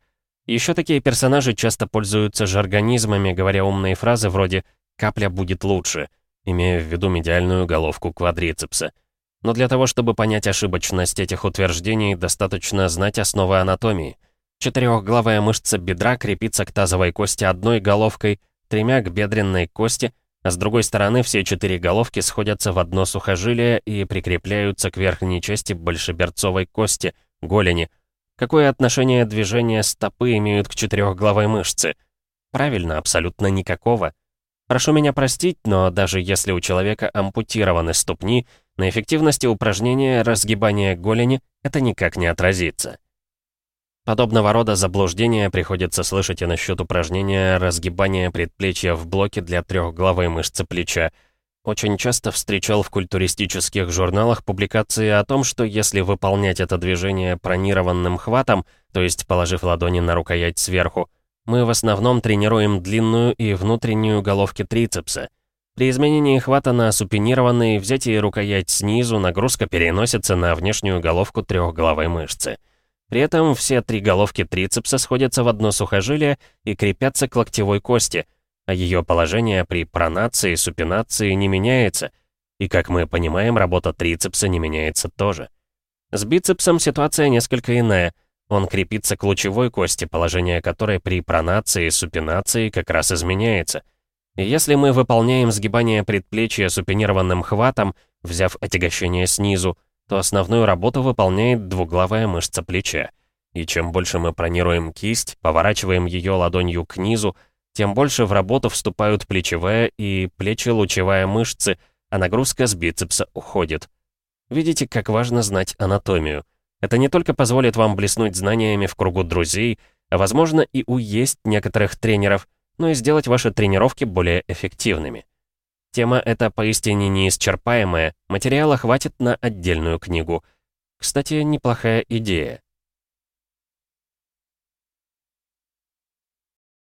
Speaker 1: Еще такие персонажи часто пользуются жаргонизмами, говоря умные фразы вроде «капля будет лучше», имея в виду медиальную головку квадрицепса. Но для того, чтобы понять ошибочность этих утверждений, достаточно знать основы анатомии — Четырехглавая мышца бедра крепится к тазовой кости одной головкой, тремя к бедренной кости, а с другой стороны все четыре головки сходятся в одно сухожилие и прикрепляются к верхней части большеберцовой кости, голени. Какое отношение движения стопы имеют к четырехглавой мышце? Правильно, абсолютно никакого. Прошу меня простить, но даже если у человека ампутированы ступни, на эффективности упражнения разгибания голени это никак не отразится. Подобного рода заблуждения приходится слышать и насчет упражнения разгибания предплечья в блоке для трехглавой мышцы плеча. Очень часто встречал в культуристических журналах публикации о том, что если выполнять это движение пронированным хватом, то есть положив ладони на рукоять сверху, мы в основном тренируем длинную и внутреннюю головки трицепса. При изменении хвата на супинированный взятие рукоять снизу нагрузка переносится на внешнюю головку трехглавой мышцы. При этом все три головки трицепса сходятся в одно сухожилие и крепятся к локтевой кости, а ее положение при пронации и супинации не меняется, и, как мы понимаем, работа трицепса не меняется тоже. С бицепсом ситуация несколько иная. Он крепится к лучевой кости, положение которой при пронации и супинации как раз изменяется. И если мы выполняем сгибание предплечья супинированным хватом, взяв отягощение снизу, то основную работу выполняет двуглавая мышца плеча. И чем больше мы пронируем кисть, поворачиваем ее ладонью к низу, тем больше в работу вступают плечевая и плечи-лучевая мышцы, а нагрузка с бицепса уходит. Видите, как важно знать анатомию. Это не только позволит вам блеснуть знаниями в кругу друзей, а возможно и уесть некоторых тренеров, но и сделать ваши тренировки более эффективными. Тема эта поистине неисчерпаемая, материала хватит на отдельную книгу. Кстати, неплохая идея.